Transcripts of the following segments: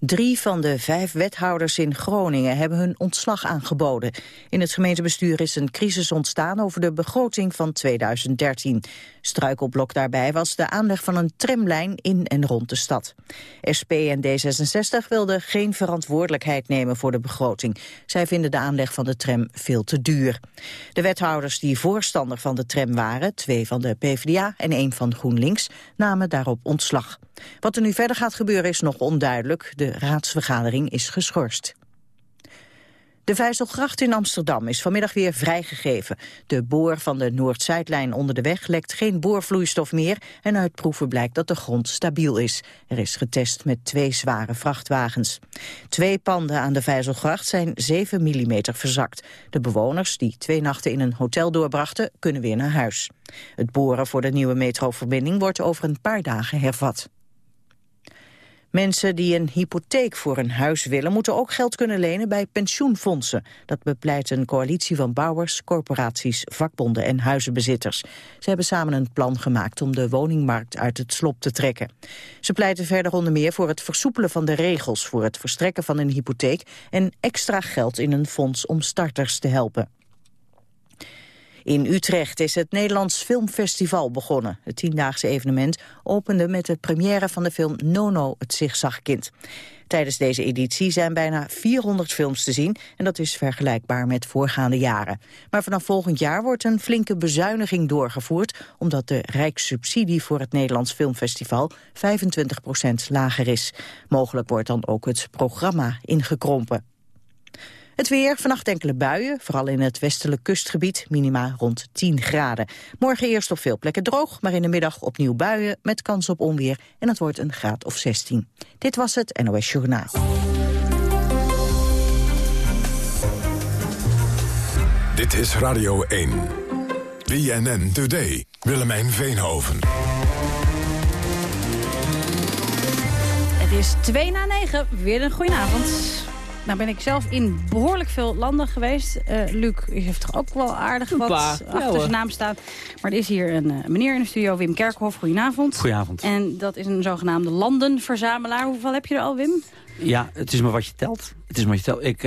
Drie van de vijf wethouders in Groningen hebben hun ontslag aangeboden. In het gemeentebestuur is een crisis ontstaan over de begroting van 2013. Struikelblok daarbij was de aanleg van een tramlijn in en rond de stad. SP en D66 wilden geen verantwoordelijkheid nemen voor de begroting. Zij vinden de aanleg van de tram veel te duur. De wethouders die voorstander van de tram waren, twee van de PvdA en één van GroenLinks, namen daarop ontslag. Wat er nu verder gaat gebeuren is nog onduidelijk. De raadsvergadering is geschorst. De Vijzelgracht in Amsterdam is vanmiddag weer vrijgegeven. De boor van de Noord-Zuidlijn onder de weg lekt geen boorvloeistof meer... en uit proeven blijkt dat de grond stabiel is. Er is getest met twee zware vrachtwagens. Twee panden aan de Vijzelgracht zijn 7 mm verzakt. De bewoners, die twee nachten in een hotel doorbrachten, kunnen weer naar huis. Het boren voor de nieuwe metroverbinding wordt over een paar dagen hervat. Mensen die een hypotheek voor een huis willen... moeten ook geld kunnen lenen bij pensioenfondsen. Dat bepleit een coalitie van bouwers, corporaties, vakbonden en huizenbezitters. Ze hebben samen een plan gemaakt om de woningmarkt uit het slop te trekken. Ze pleiten verder onder meer voor het versoepelen van de regels... voor het verstrekken van een hypotheek... en extra geld in een fonds om starters te helpen. In Utrecht is het Nederlands Filmfestival begonnen. Het tiendaagse evenement opende met de première van de film Nono, het zigzagkind. Tijdens deze editie zijn bijna 400 films te zien en dat is vergelijkbaar met voorgaande jaren. Maar vanaf volgend jaar wordt een flinke bezuiniging doorgevoerd omdat de rijkssubsidie voor het Nederlands Filmfestival 25% lager is. Mogelijk wordt dan ook het programma ingekrompen. Het weer, vannacht enkele buien, vooral in het westelijk kustgebied, minima rond 10 graden. Morgen eerst op veel plekken droog, maar in de middag opnieuw buien met kans op onweer en het wordt een graad of 16. Dit was het NOS Journaal. Dit is Radio 1. BNN Today. Willemijn Veenhoven. Het is 2 na 9. Weer een goedenavond. Nou ben ik zelf in behoorlijk veel landen geweest. Uh, Luc heeft toch ook wel aardig wat achter zijn naam staan. Maar er is hier een uh, meneer in de studio, Wim Kerkhoff. Goedenavond. Goedenavond. En dat is een zogenaamde landenverzamelaar. Hoeveel heb je er al, Wim? Ja, het is maar wat je telt. Het is maar wat je telt. Ik...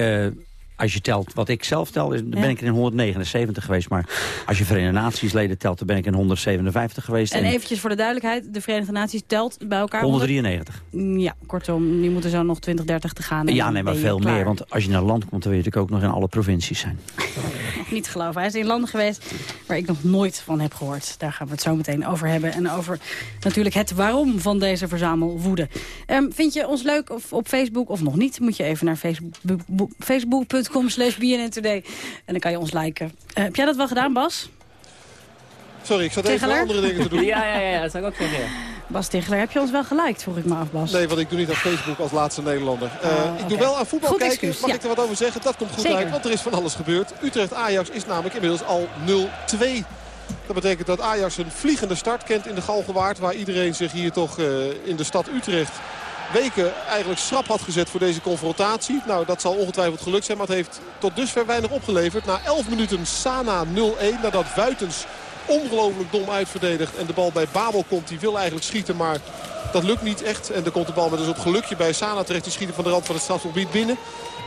Als je telt wat ik zelf tel, dan ben ik in 179 geweest. Maar als je Verenigde Naties leden telt, dan ben ik in 157 geweest. En, eventjes voor de duidelijkheid, de Verenigde Naties telt bij elkaar... 193. Ja, kortom, die moeten zo nog 20, 30 te gaan. Ja, nee, maar veel meer. Want als je naar land komt, dan wil je natuurlijk ook nog in alle provincies zijn. Niet geloven. Hij is in landen geweest waar ik nog nooit van heb gehoord. Daar gaan we het zo meteen over hebben. En over natuurlijk het waarom van deze verzamelwoede. Um, vind je ons leuk of op Facebook of nog niet? Moet je even naar facebook.com facebook facebook.com slash Today. En dan kan je ons liken. Uh, heb jij dat wel gedaan, Bas? Sorry, ik zat even andere dingen te doen. ja, ja, ja, dat zou ik ook zeggen. Bas Tichler, heb je ons wel geliked, vroeg ik me af, Bas. Nee, want ik doe niet aan Facebook als laatste Nederlander. Uh, Ik doe wel aan voetbal kijken. Excuus, Mag ik er wat over zeggen? Dat komt goed uit, want er is van alles gebeurd. Utrecht-Ajax is namelijk inmiddels al 0-2. Dat betekent dat Ajax een vliegende start kent in de Galgenwaard. Waar iedereen zich hier toch uh, in de stad Utrecht weken eigenlijk schrap had gezet voor deze confrontatie. Nou, dat zal ongetwijfeld gelukt zijn, maar het heeft tot dusver weinig opgeleverd. Na 11 minuten Sana 0-1, nadat Wuitens ongelooflijk dom uitverdedigt. En de bal bij Babel komt, die wil eigenlijk schieten, maar dat lukt niet echt. En dan komt de bal met een soort gelukje bij Sana terecht. Die schieten van de rand van het strafgebied binnen.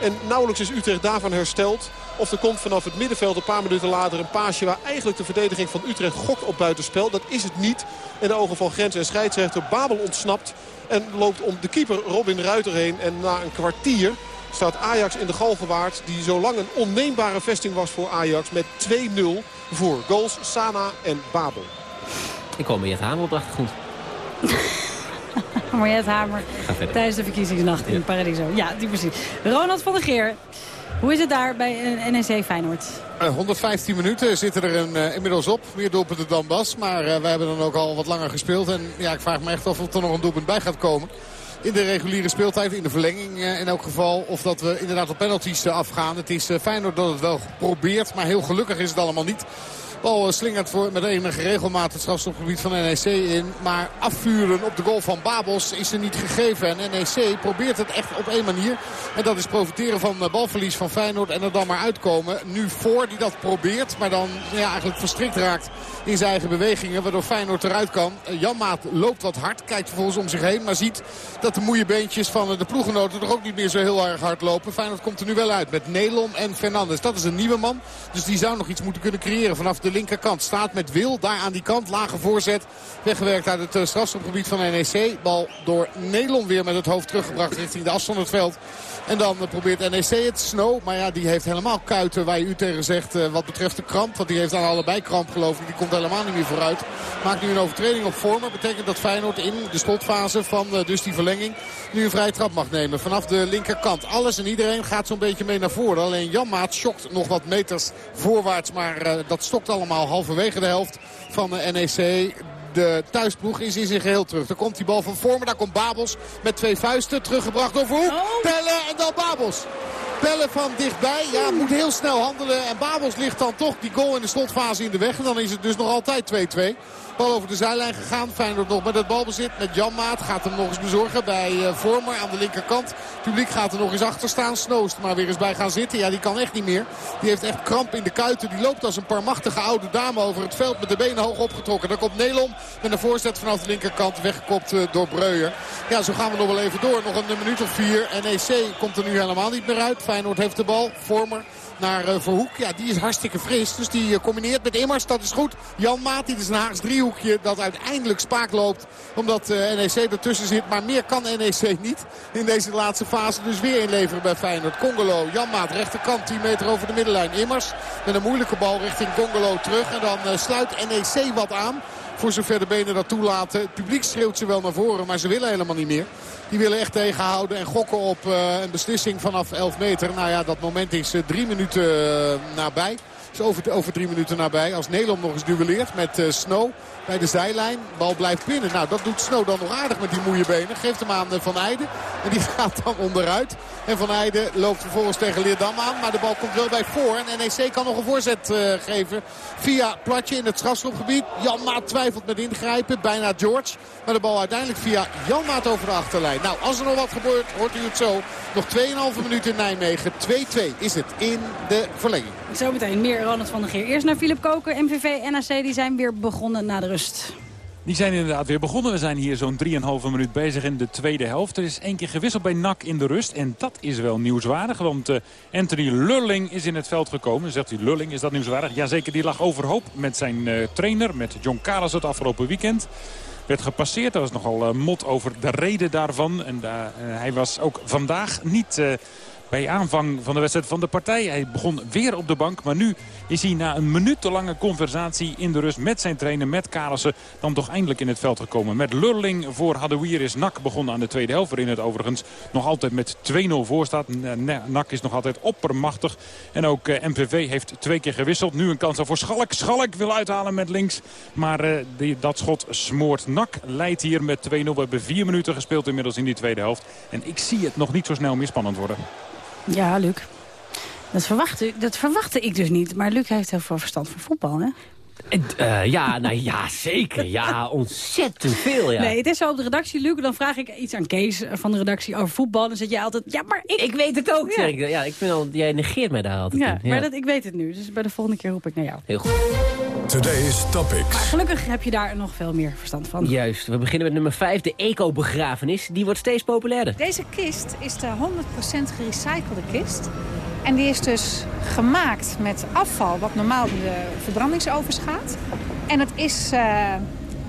En nauwelijks is Utrecht daarvan hersteld. Of er komt vanaf het middenveld een paar minuten later een paasje... waar eigenlijk de verdediging van Utrecht gokt op buitenspel. Dat is het niet. In de ogen van Grens en scheidsrechter Babel ontsnapt. En loopt om de keeper Robin Ruiter heen. En na een kwartier staat Ajax in de Galgenwaard. Die zo lang een onneembare vesting was voor Ajax. Met 2-0 voor goals Sana en Babel. Ik kom het Hamer op de achtergrond. Mariette Hamer tijdens de verkiezingsnacht in Paradiso. Ja, die precies. Ronald van der Geer. Hoe is het daar bij NEC Feyenoord? 115 eh, minuten zitten er een, uh, inmiddels op. Meer doelpunten dan Bas. Maar uh, wij hebben dan ook al wat langer gespeeld. En ja, ik vraag me echt of er nog een doelpunt bij gaat komen. In de reguliere speeltijd, in de verlenging in elk geval. Of dat we inderdaad op penalties afgaan. Het is Feyenoord dat het wel probeert. Maar heel gelukkig is het allemaal niet. Bal slingert voor, met enige regelmaat het strafstopgebied van NEC in. Maar afvuren op de goal van Babos is er niet gegeven. En NEC probeert het echt op één manier. En dat is profiteren van balverlies van Feyenoord en er dan maar uitkomen. Nu voor die dat probeert, maar dan ja, eigenlijk verstrikt raakt in zijn eigen bewegingen. Waardoor Feyenoord eruit kan. Janmaat loopt wat hard, kijkt vervolgens om zich heen. Maar ziet dat de moeie beentjes van de ploegenoten toch ook niet meer zo heel erg hard lopen. Feyenoord komt er nu wel uit met Nelon en Fernandes. Dat is een nieuwe man, dus die zou nog iets moeten kunnen creëren vanaf de linkerkant. Staat met Wil daar aan die kant. Lage voorzet. Weggewerkt uit het eh, strafschopgebied van NEC. Bal door Nelon weer met het hoofd teruggebracht richting de as van het veld. En dan probeert NEC het. Snow, maar ja, die heeft helemaal kuiten waar je u tegen zegt eh, wat betreft de kramp. Want die heeft aan allebei kramp geloof ik. Die komt helemaal niet meer vooruit. Maakt nu een overtreding op vormer. Betekent dat Feyenoord in de slotfase van dus die verlenging nu een vrije trap mag nemen. Vanaf de linkerkant. Alles en iedereen gaat zo'n beetje mee naar voren. Alleen Janmaat schokt nog wat meters voorwaarts. Maar dat stokt allemaal halverwege de helft van de NEC de thuisploeg is in zijn geheel terug. Dan komt die bal van Vormer. Daar komt Babels met twee vuisten. Teruggebracht over Hoek. Oh. Pellen en dan Babels. Pellen van dichtbij. Ja, moet heel snel handelen. En Babels ligt dan toch die goal in de slotfase in de weg. En dan is het dus nog altijd 2-2. Bal over de zijlijn gegaan. Feyenoord nog met het balbezit. Met Jan Maat gaat hem nog eens bezorgen bij uh, Vormer aan de linkerkant. Publiek gaat er nog eens achter staan. Snoost maar weer eens bij gaan zitten. Ja, die kan echt niet meer. Die heeft echt kramp in de kuiten. Die loopt als een paar machtige oude dame over het veld met de benen hoog opgetrokken. Dan komt Nelom met een voorzet vanaf de linkerkant. Weggekopt uh, door Breuer. Ja, zo gaan we nog wel even door. Nog een minuut of vier. NEC komt er nu helemaal niet meer uit. Feyenoord heeft de bal. Vormer naar uh, Verhoek. Ja, die is hartstikke fris. Dus die uh, combineert met Immers. Dat is goed. Jan Maat, dit is een Haags driehoekje dat uiteindelijk spaak loopt. Omdat uh, NEC ertussen zit. Maar meer kan NEC niet in deze laatste fase. Dus weer inleveren bij Feyenoord. Congolo, Jan Maat, rechterkant 10 meter over de middenlijn. Immers met een moeilijke bal richting Congolo terug. En dan sluit NEC wat aan. Voor zover de benen dat toelaten. Het publiek schreeuwt ze wel naar voren, maar ze willen helemaal niet meer. Die willen echt tegenhouden en gokken op uh, een beslissing vanaf 11 meter. Nou ja, dat moment is uh, drie minuten uh, nabij. Is over, over drie minuten nabij. Als Nederland nog eens duelleert met Snow bij de zijlijn. Bal blijft binnen. Nou, dat doet Snow dan nog aardig met die moeie benen. Geeft hem aan Van Eijden. En die gaat dan onderuit. En Van Eijden loopt vervolgens tegen Leerdam aan. Maar de bal komt wel bij voor. En NEC kan nog een voorzet uh, geven. Via Platje in het strafschopgebied. Jan Maat twijfelt met ingrijpen. Bijna George. Maar de bal uiteindelijk via Jan Maat over de achterlijn. Nou, als er nog wat gebeurt, hoort u het zo. Nog 2,5 minuten in Nijmegen. 2-2 is het in de verlenging. Zometeen meer Ronald van der Geer. Eerst naar Philip Koken. MVV, NAC, die zijn weer begonnen na de rust. Die zijn inderdaad weer begonnen. We zijn hier zo'n 3,5 minuut bezig in de tweede helft. Er is één keer gewisseld bij NAC in de rust. En dat is wel nieuwswaardig. Want uh, Anthony Lulling is in het veld gekomen. Zegt hij, Lulling, is dat nieuwswaardig? Jazeker, die lag overhoop met zijn uh, trainer, met John Carlos het afgelopen weekend. Werd gepasseerd. Er was nogal uh, mot over de reden daarvan. En hij was ook vandaag niet bij aanvang van de wedstrijd van de partij. Hij begon weer op de bank, maar nu is hij na een minutenlange conversatie in de rust met zijn trainer, met Kalissen, dan toch eindelijk in het veld gekomen. Met Lurling voor Hadouier is Nak begonnen aan de tweede helft, waarin het overigens nog altijd met 2-0 voor staat. Nak is nog altijd oppermachtig. En ook uh, MVV heeft twee keer gewisseld. Nu een kans voor Schalk. Schalk wil uithalen met links, maar uh, die, dat schot smoort. Nak leidt hier met 2-0. We hebben vier minuten gespeeld inmiddels in die tweede helft. En ik zie het nog niet zo snel meer spannend worden. Ja, Luc. Dat verwachtte, dat verwachtte ik dus niet. Maar Luc heeft heel veel verstand van voetbal, hè? Uh, ja, nou ja, zeker. Ja, ontzettend veel, ja. Nee, het is zo op de redactie, Luc. Dan vraag ik iets aan Kees van de redactie over voetbal. Dan zet jij altijd, ja, maar ik... Ik weet het ook, ja. Ik. Ja, ik vind al, jij negeert mij daar altijd ja, maar dat, ik weet het nu. Dus bij de volgende keer roep ik naar jou. Heel goed. Today's Topics. Maar gelukkig heb je daar nog veel meer verstand van. Juist. We beginnen met nummer 5, de eco-begrafenis. Die wordt steeds populairder. Deze kist is de 100% gerecyclede kist. En die is dus gemaakt met afval wat normaal de verbrandingsovens gaat. En het is uh,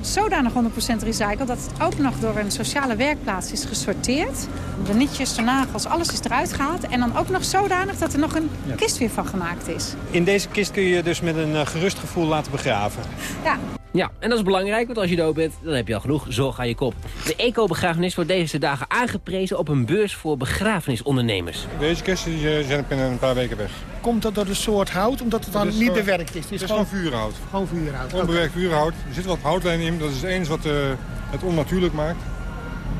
zodanig 100% recycled dat het ook nog door een sociale werkplaats is gesorteerd. De nietjes, de nagels, alles is eruit gehaald. En dan ook nog zodanig dat er nog een kist weer van gemaakt is. In deze kist kun je dus met een gerust gevoel laten begraven. Ja. Ja, en dat is belangrijk, want als je dood bent, dan heb je al genoeg zorg aan je kop. De eco-begrafenis wordt deze dagen aangeprezen op een beurs voor begrafenisondernemers. Deze kisten zijn binnen een paar weken weg. Komt dat door de soort hout, omdat het dan niet bewerkt is? Het is, het is gewoon, vuurhout. Gewoon vuurhout. Onbewerkt vuurhout. Er zit wat houtlijnen in, dat is het enige wat uh, het onnatuurlijk maakt.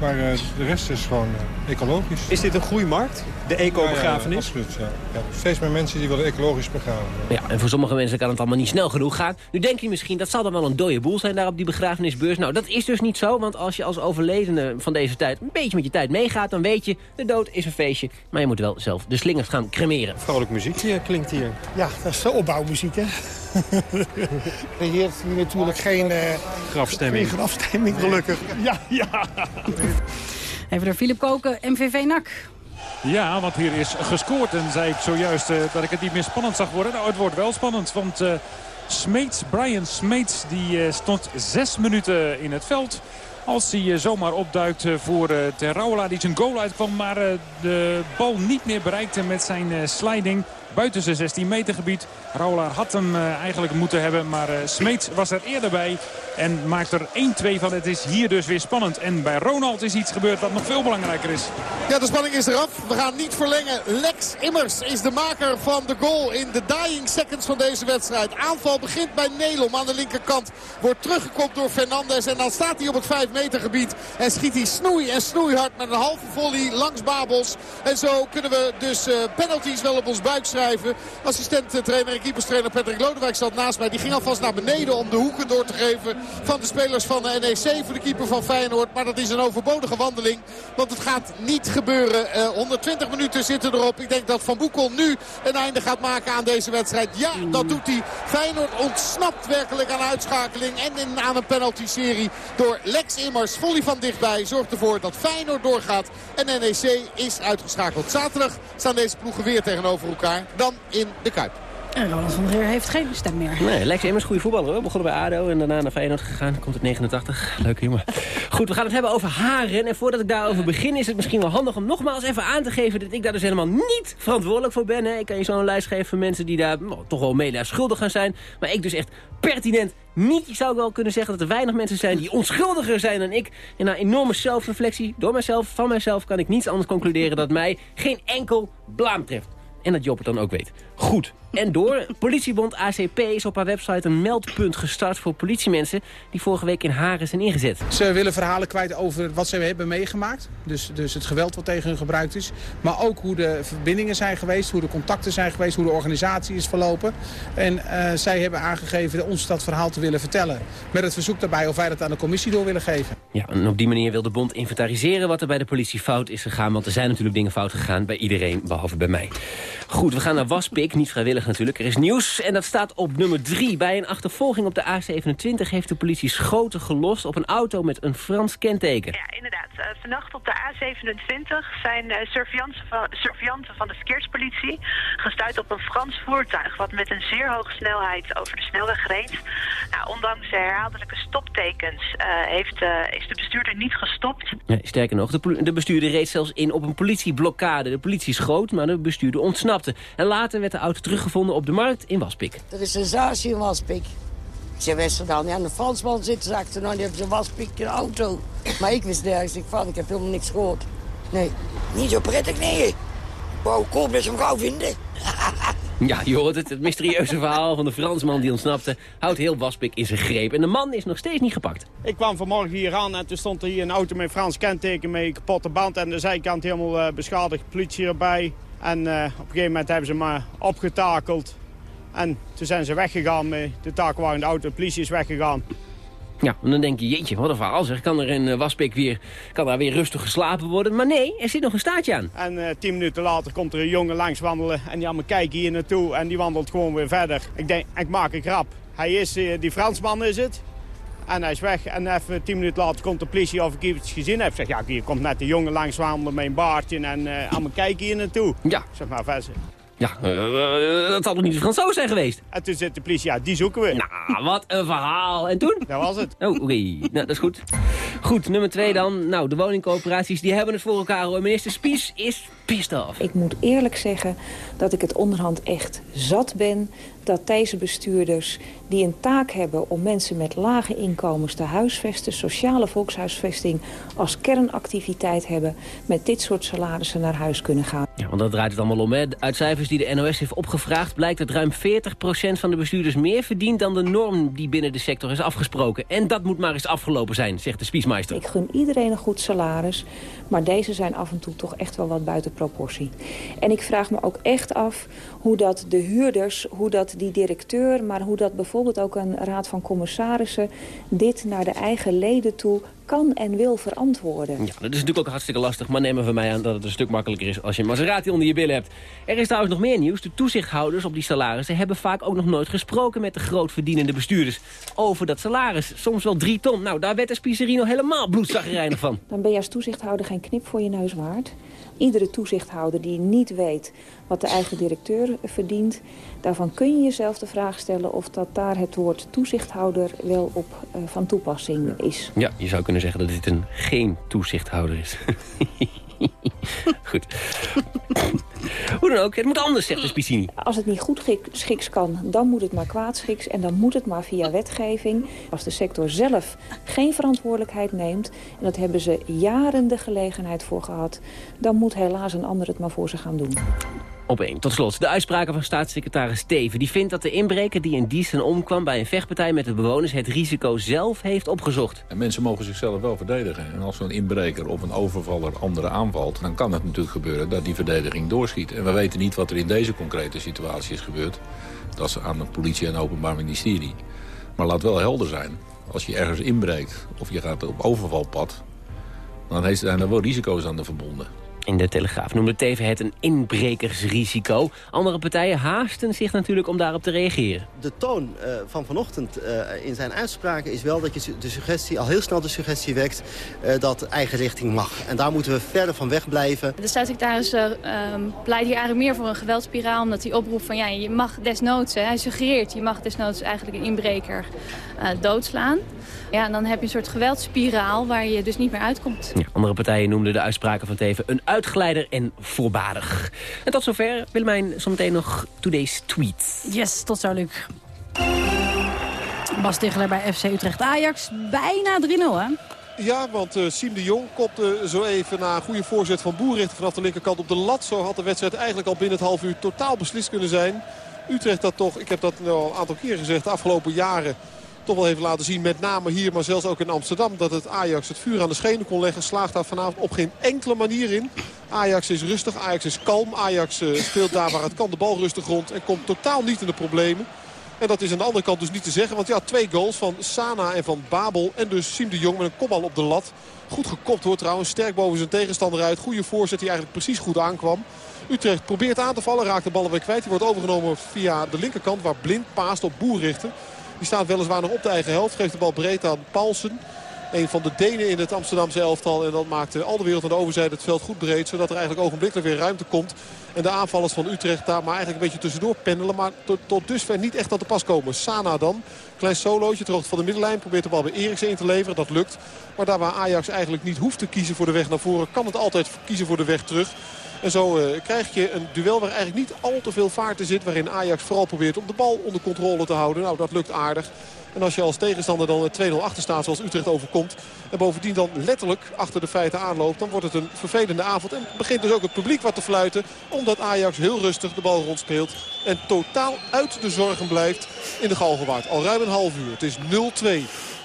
Maar uh, de rest is gewoon uh, ecologisch. Is dit een groeimarkt, de eco-begrafenis? Ja, ja, absoluut, ja. Steeds meer mensen die willen ecologisch begraven. Ja, en voor sommige mensen kan het allemaal niet snel genoeg gaan. Nu denk je misschien, dat zal dan wel een dode boel zijn daar op die begrafenisbeurs. Nou, dat is dus niet zo, want als je als overledene van deze tijd... een beetje met je tijd meegaat, dan weet je, de dood is een feestje. Maar je moet wel zelf de slingers gaan cremeren. Vrolijk muziek hier, klinkt hier. Ja, dat is de opbouwmuziek, hè? er heert hier natuurlijk geen... Uh, grafstemming. Geen grafstemming, gelukkig. Ja, ja. Even door Philip Koken, MVV NAC. Ja, want hier is gescoord. En zei ik zojuist uh, dat ik het niet meer spannend zag worden. Nou, het wordt wel spannend, want... Uh, Smeets, Brian Smeets, die stond zes minuten in het veld. Als hij zomaar opduikt voor Terraula die zijn goal uitkwam. Maar de bal niet meer bereikte met zijn sliding buiten zijn 16 meter gebied. Raulaar had hem eigenlijk moeten hebben, maar Smeets was er eerder bij. En maakt er 1-2 van. Het is hier dus weer spannend. En bij Ronald is iets gebeurd wat nog veel belangrijker is. Ja, de spanning is eraf. We gaan niet verlengen. Lex Immers is de maker van de goal in de dying seconds van deze wedstrijd. Aanval begint bij Nelom aan de linkerkant. Wordt teruggekopt door Fernandes. En dan staat hij op het 5 meter gebied. En schiet hij snoei en snoeihard met een halve volley langs Babels. En zo kunnen we dus uh, penalties wel op ons buik schrijven. Assistent trainer en keeperstrainer Patrick Lodewijk zat naast mij. Die ging alvast naar beneden om de hoeken door te geven van de spelers van de NEC voor de keeper van Feyenoord. Maar dat is een overbodige wandeling. Want het gaat niet gebeuren. Uh, 120 minuten zitten erop. Ik denk dat Van Boekel nu een einde gaat maken aan deze wedstrijd. Ja, dat doet hij. Feyenoord ontsnapt werkelijk aan uitschakeling. En in, aan een penalty-serie door Lex Immers. Volley van dichtbij zorgt ervoor dat Feyenoord doorgaat. En NEC is uitgeschakeld. Zaterdag staan deze ploegen weer tegenover elkaar. Dan in de Kuip. En Roland van der Heer heeft geen stem meer. Nee, Lex Immers, goede voetballer. Hoor. Begonnen bij ADO en daarna naar Feyenoord gegaan. Komt het 89. Leuk jongen. Goed, we gaan het hebben over haren. En voordat ik daarover begin is het misschien wel handig om nogmaals even aan te geven... dat ik daar dus helemaal niet verantwoordelijk voor ben. Hè. Ik kan je zo'n lijst geven van mensen die daar oh, toch wel mede schuldig gaan zijn. Maar ik dus echt pertinent niet, zou ik wel kunnen zeggen dat er weinig mensen zijn die onschuldiger zijn dan ik. En na enorme zelfreflectie, door mijzelf, van mijzelf, kan ik niets anders concluderen dat mij geen enkel blaam treft. En dat Job het dan ook weet. Goed. En door. Politiebond ACP is op haar website een meldpunt gestart voor politiemensen... die vorige week in Haren zijn ingezet. Ze willen verhalen kwijt over wat ze hebben meegemaakt. Dus, dus het geweld wat tegen hun gebruikt is. Maar ook hoe de verbindingen zijn geweest, hoe de contacten zijn geweest... hoe de organisatie is verlopen. En uh, zij hebben aangegeven ons dat verhaal te willen vertellen. Met het verzoek daarbij of wij dat aan de commissie door willen geven. Ja, en op die manier wil de bond inventariseren wat er bij de politie fout is gegaan. Want er zijn natuurlijk dingen fout gegaan bij iedereen, behalve bij mij. Goed, we gaan naar Waspik. Niet vrijwillig natuurlijk. Er is nieuws en dat staat op nummer 3. Bij een achtervolging op de A27 heeft de politie schoten gelost... op een auto met een Frans kenteken. Ja, inderdaad. Uh, vannacht op de A27 zijn uh, surveillanten, van, surveillanten van de verkeerspolitie... gestuurd op een Frans voertuig... wat met een zeer hoge snelheid over de snelweg reed. Nou, ondanks herhaaldelijke stoptekens uh, heeft, is de bestuurder niet gestopt. Ja, sterker nog, de, de bestuurder reed zelfs in op een politieblokkade. De politie schoot, maar de bestuurder ontsnapte. En later werd de auto teruggevonden op de markt in Waspik. Er is sensatie in Waspik. Ik zei Westerdal, ja, een Fransman zit ze achter, nou, die hebben ze Waspik een auto. Maar ik wist nergens ik van, ik heb helemaal niks gehoord. Nee, niet zo prettig, nee. Wou, kom eens hem gauw vinden. Ja, je hoort het. Het mysterieuze verhaal van de Fransman die ontsnapte... houdt heel Waspik in zijn greep. En de man is nog steeds niet gepakt. Ik kwam vanmorgen hier aan en toen stond er hier een auto met Frans kenteken... met kapotte band en de zijkant helemaal uh, beschadigd. Politie erbij. En uh, op een gegeven moment hebben ze me opgetakeld. En toen zijn ze weggegaan. Met de taakwagen, de auto, de politie is weggegaan. Ja, en dan denk je, jeetje, wat een verhaal zeg. Kan er in uh, Waspik weer, kan daar weer rustig geslapen worden? Maar nee, er zit nog een staartje aan. En uh, tien minuten later komt er een jongen langs wandelen. En die me kijken hier naartoe. En die wandelt gewoon weer verder. Ik denk, ik maak een grap. Hij is, uh, die Fransman is het. En hij is weg. En even tien minuten later komt de politie of ik iets gezien heb. Zeg, ja, hier komt net een jongen langs wandelen met een baardje. En aan me kijken hier naartoe. Ja. Zeg maar, verse. Ja, uh, dat zal toch niet de Fransoos zijn geweest? En toen zit de politie, ja, die zoeken we. Nou, wat een verhaal. En toen? Dat was het. Oh, oké. Okay. Nou, dat is goed. Goed, nummer twee dan. Nou, de woningcoöperaties, die hebben het voor elkaar hoor. Minister Spies is pissed off. Ik moet eerlijk zeggen dat ik het onderhand echt zat ben dat deze bestuurders die een taak hebben om mensen met lage inkomens te huisvesten, sociale volkshuisvesting als kernactiviteit hebben, met dit soort salarissen naar huis kunnen gaan. Ja, want dat draait het allemaal om. Hè. Uit cijfers die de NOS heeft opgevraagd blijkt dat ruim 40% van de bestuurders meer verdient dan de norm die binnen de sector is afgesproken. En dat moet maar eens afgelopen zijn, zegt de spiesmeister. Ik gun iedereen een goed salaris, maar deze zijn af en toe toch echt wel wat buiten proportie. En ik vraag me ook echt af hoe dat de huurders, hoe dat die directeur... maar hoe dat bijvoorbeeld ook een raad van commissarissen... dit naar de eigen leden toe kan en wil verantwoorden. Ja, dat is natuurlijk ook hartstikke lastig, maar neem van mij aan dat het een stuk makkelijker is als je een Maserati onder je billen hebt. Er is trouwens nog meer nieuws. De toezichthouders op die salarissen hebben vaak ook nog nooit gesproken met de grootverdienende bestuurders over dat salaris. Soms wel drie ton. Nou, daar werd de Spicerino helemaal bloedzaggerijnig van. Dan ben je als toezichthouder geen knip voor je neus waard. Iedere toezichthouder die niet weet wat de eigen directeur verdient... daarvan kun je jezelf de vraag stellen of dat daar het woord toezichthouder wel op uh, van toepassing is. Ja, je zou kunnen zeggen dat dit een geen toezichthouder is. Goed. Hoe dan ook, het moet anders, zegt de Spicini. Als het niet goed schiks kan, dan moet het maar kwaadschiks. En dan moet het maar via wetgeving. Als de sector zelf geen verantwoordelijkheid neemt... en dat hebben ze jaren de gelegenheid voor gehad... dan moet helaas een ander het maar voor ze gaan doen Tot slot, de uitspraken van staatssecretaris Steven. Die vindt dat de inbreker die in Diesen omkwam bij een vechtpartij met de bewoners... het risico zelf heeft opgezocht. En mensen mogen zichzelf wel verdedigen. En als zo'n inbreker of een overvaller anderen aanvalt... dan kan het natuurlijk gebeuren dat die verdediging doorschiet. En we weten niet wat er in deze concrete situatie is gebeurd. Dat is aan de politie en openbaar ministerie. Maar laat wel helder zijn. Als je ergens inbreekt of je gaat op overvalpad... dan zijn er wel risico's aan de verbonden. In de Telegraaf noemde Teven het een inbrekersrisico. Andere partijen haasten zich natuurlijk om daarop te reageren. De toon uh, van vanochtend uh, in zijn uitspraken is wel dat je de suggestie, al heel snel de suggestie wekt uh, dat eigen richting mag. En daar moeten we verder van weg blijven. De staatssecretaris pleit hier eigenlijk meer voor een geweldspiraal. Omdat hij oproept van ja, je mag desnoods, hè, hij suggereert, je mag desnoods eigenlijk een inbreker doodslaan. Ja, en dan heb je een soort geweldspiraal waar je dus niet meer uitkomt. Ja, andere partijen noemden de uitspraken van Teven een uitgeleider en voorbarig. En tot zover Willemijn zometeen nog Today's Tweet. Yes, tot zo Luc. Bas Ticheler bij FC Utrecht Ajax. Bijna 3-0 hè? Ja, want uh, Siem de Jong kopte zo even na een goede voorzet van Boerrichter vanaf de linkerkant op de lat. Zo had de wedstrijd eigenlijk al binnen het half uur totaal beslist kunnen zijn. Utrecht dat toch, ik heb dat nou al een aantal keer gezegd, de afgelopen jaren toch wel even laten zien. Met name hier, maar zelfs ook in Amsterdam. Dat het Ajax het vuur aan de schenen kon leggen. Slaagt daar vanavond op geen enkele manier in. Ajax is rustig, Ajax is kalm. Ajax uh, speelt daar waar het kan de bal rustig rond. En komt totaal niet in de problemen. En dat is aan de andere kant dus niet te zeggen. Want ja, twee goals van Sana en van Babel. En dus Siem de Jong met een kopbal op de lat. Goed gekopt hoor trouwens. Sterk boven zijn tegenstander uit. Goede voorzet die eigenlijk precies goed aankwam. Utrecht probeert aan te vallen. Raakt de bal weer kwijt. Die wordt overgenomen via de linkerkant. Waar Blind paast op Boer richten. Die staat weliswaar nog op de eigen helft. Geeft de bal breed aan Paulsen. Een van de Denen in het Amsterdamse elftal. En dat maakt al de wereld aan de overzijde het veld goed breed. Zodat er eigenlijk ogenblikkelijk weer ruimte komt. En de aanvallers van Utrecht daar maar eigenlijk een beetje tussendoor pendelen. Maar tot, dusver niet echt aan te pas komen. Sana dan. Klein solootje terug van de middenlijn. Probeert de bal bij Eriksen in te leveren. Dat lukt. Maar daar waar Ajax eigenlijk niet hoeft te kiezen voor de weg naar voren. Kan het altijd kiezen voor de weg terug. En zo uh, krijg je een duel waar eigenlijk niet al te veel vaart in zit. Waarin Ajax vooral probeert om de bal onder controle te houden. Nou, dat lukt aardig. En als je als tegenstander dan 2-0 achter staat zoals Utrecht overkomt... en bovendien dan letterlijk achter de feiten aanloopt... dan wordt het een vervelende avond. En begint dus ook het publiek wat te fluiten... omdat Ajax heel rustig de bal rondspeelt... en totaal uit de zorgen blijft in de Galgenwaard. Al ruim een half uur. Het is 0-2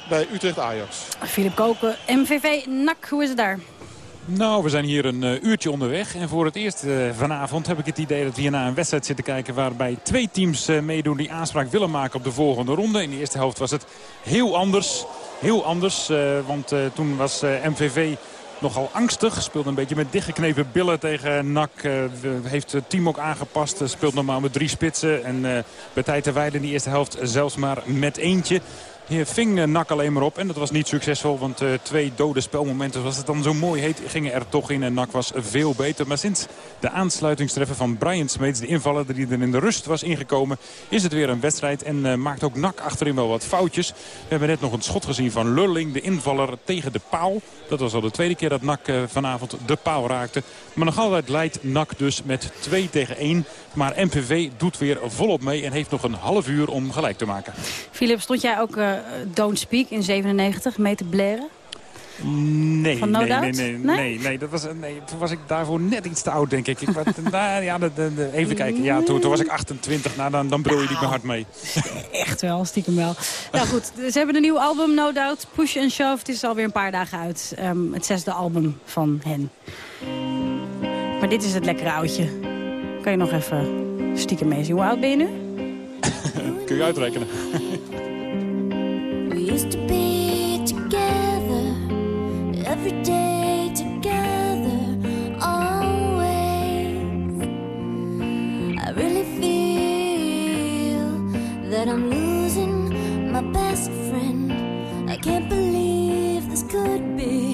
bij Utrecht-Ajax. Filip Koken, MVV, NAC, hoe is het daar? Nou, we zijn hier een uh, uurtje onderweg. En voor het eerst uh, vanavond heb ik het idee dat we hier naar een wedstrijd zitten kijken... waarbij twee teams uh, meedoen die aanspraak willen maken op de volgende ronde. In de eerste helft was het heel anders. Heel anders, want toen was MVV nogal angstig. Speelde een beetje met dichtgeknepen billen tegen NAC. heeft het team ook aangepast. Speelt normaal met drie spitsen. En bij tijd te wijden in die eerste helft zelfs maar met eentje. Ving Nak alleen maar op. En dat was niet succesvol, want twee dode spelmomenten, zoals het dan zo mooi heet, gingen er toch in. En Nak was veel beter. Maar sinds de aansluitingstreffen van Brian Smeets, de invaller die er in de rust was ingekomen, is het weer een wedstrijd. En maakt ook Nak achterin wel wat foutjes. We hebben net nog een schot gezien van Lulling, de invaller tegen de paal. Dat was al de tweede keer dat Nak vanavond de paal raakte. Maar nog altijd leidt Nak dus met 2 tegen 1. Maar MVV doet weer volop mee en heeft nog een half uur om gelijk te maken. Philip, stond jij ook Don't Speak in 97 mee te blaren? Nee, Van no nee, doubt? nee, nee, nee, nee, dat was, nee, toen was ik daarvoor net iets te oud, denk ik. ik was, nou, ja, de, de, de, even kijken. Ja, toen, toen was ik 28. Nou, dan, dan brul je niet meer hard mee. Echt wel, stiekem wel. nou goed, ze hebben een nieuw album, No Doubt. Push and Shove. Het is alweer een paar dagen uit. Um, het zesde album van hen. Maar dit is het lekkere oudje. Kan je nog even stiekem meezien. Hoe oud ben je nu? Kun je uitrekenen. Used to be together every day together always. I really feel that I'm losing my best friend. I can't believe this could be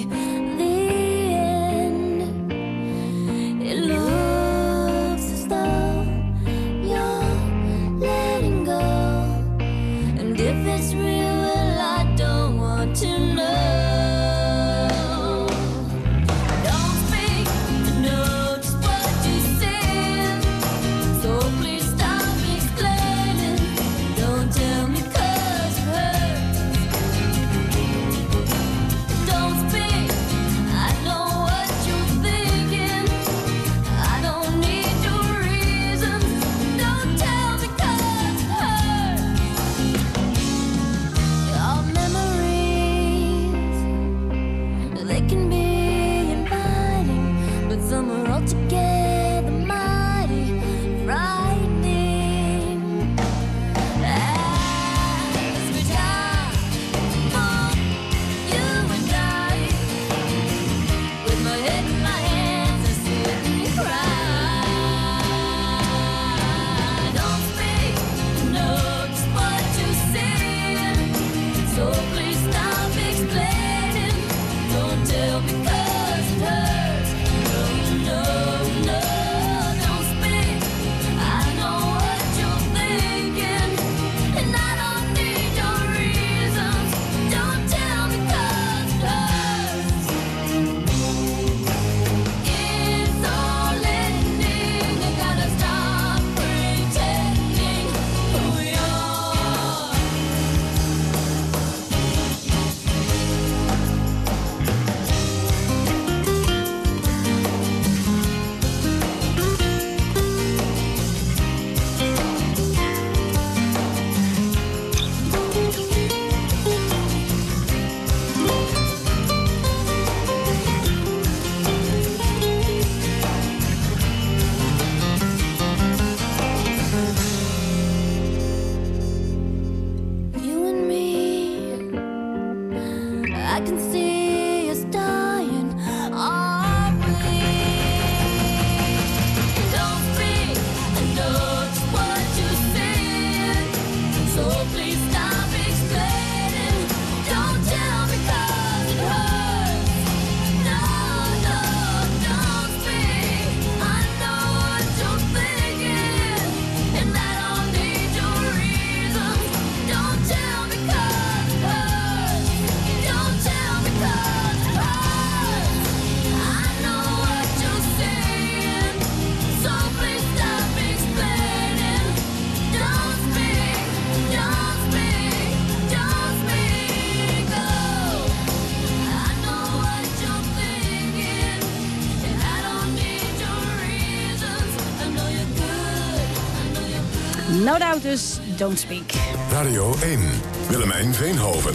dus, Don't Speak. Radio 1, Willemijn Veenhoven.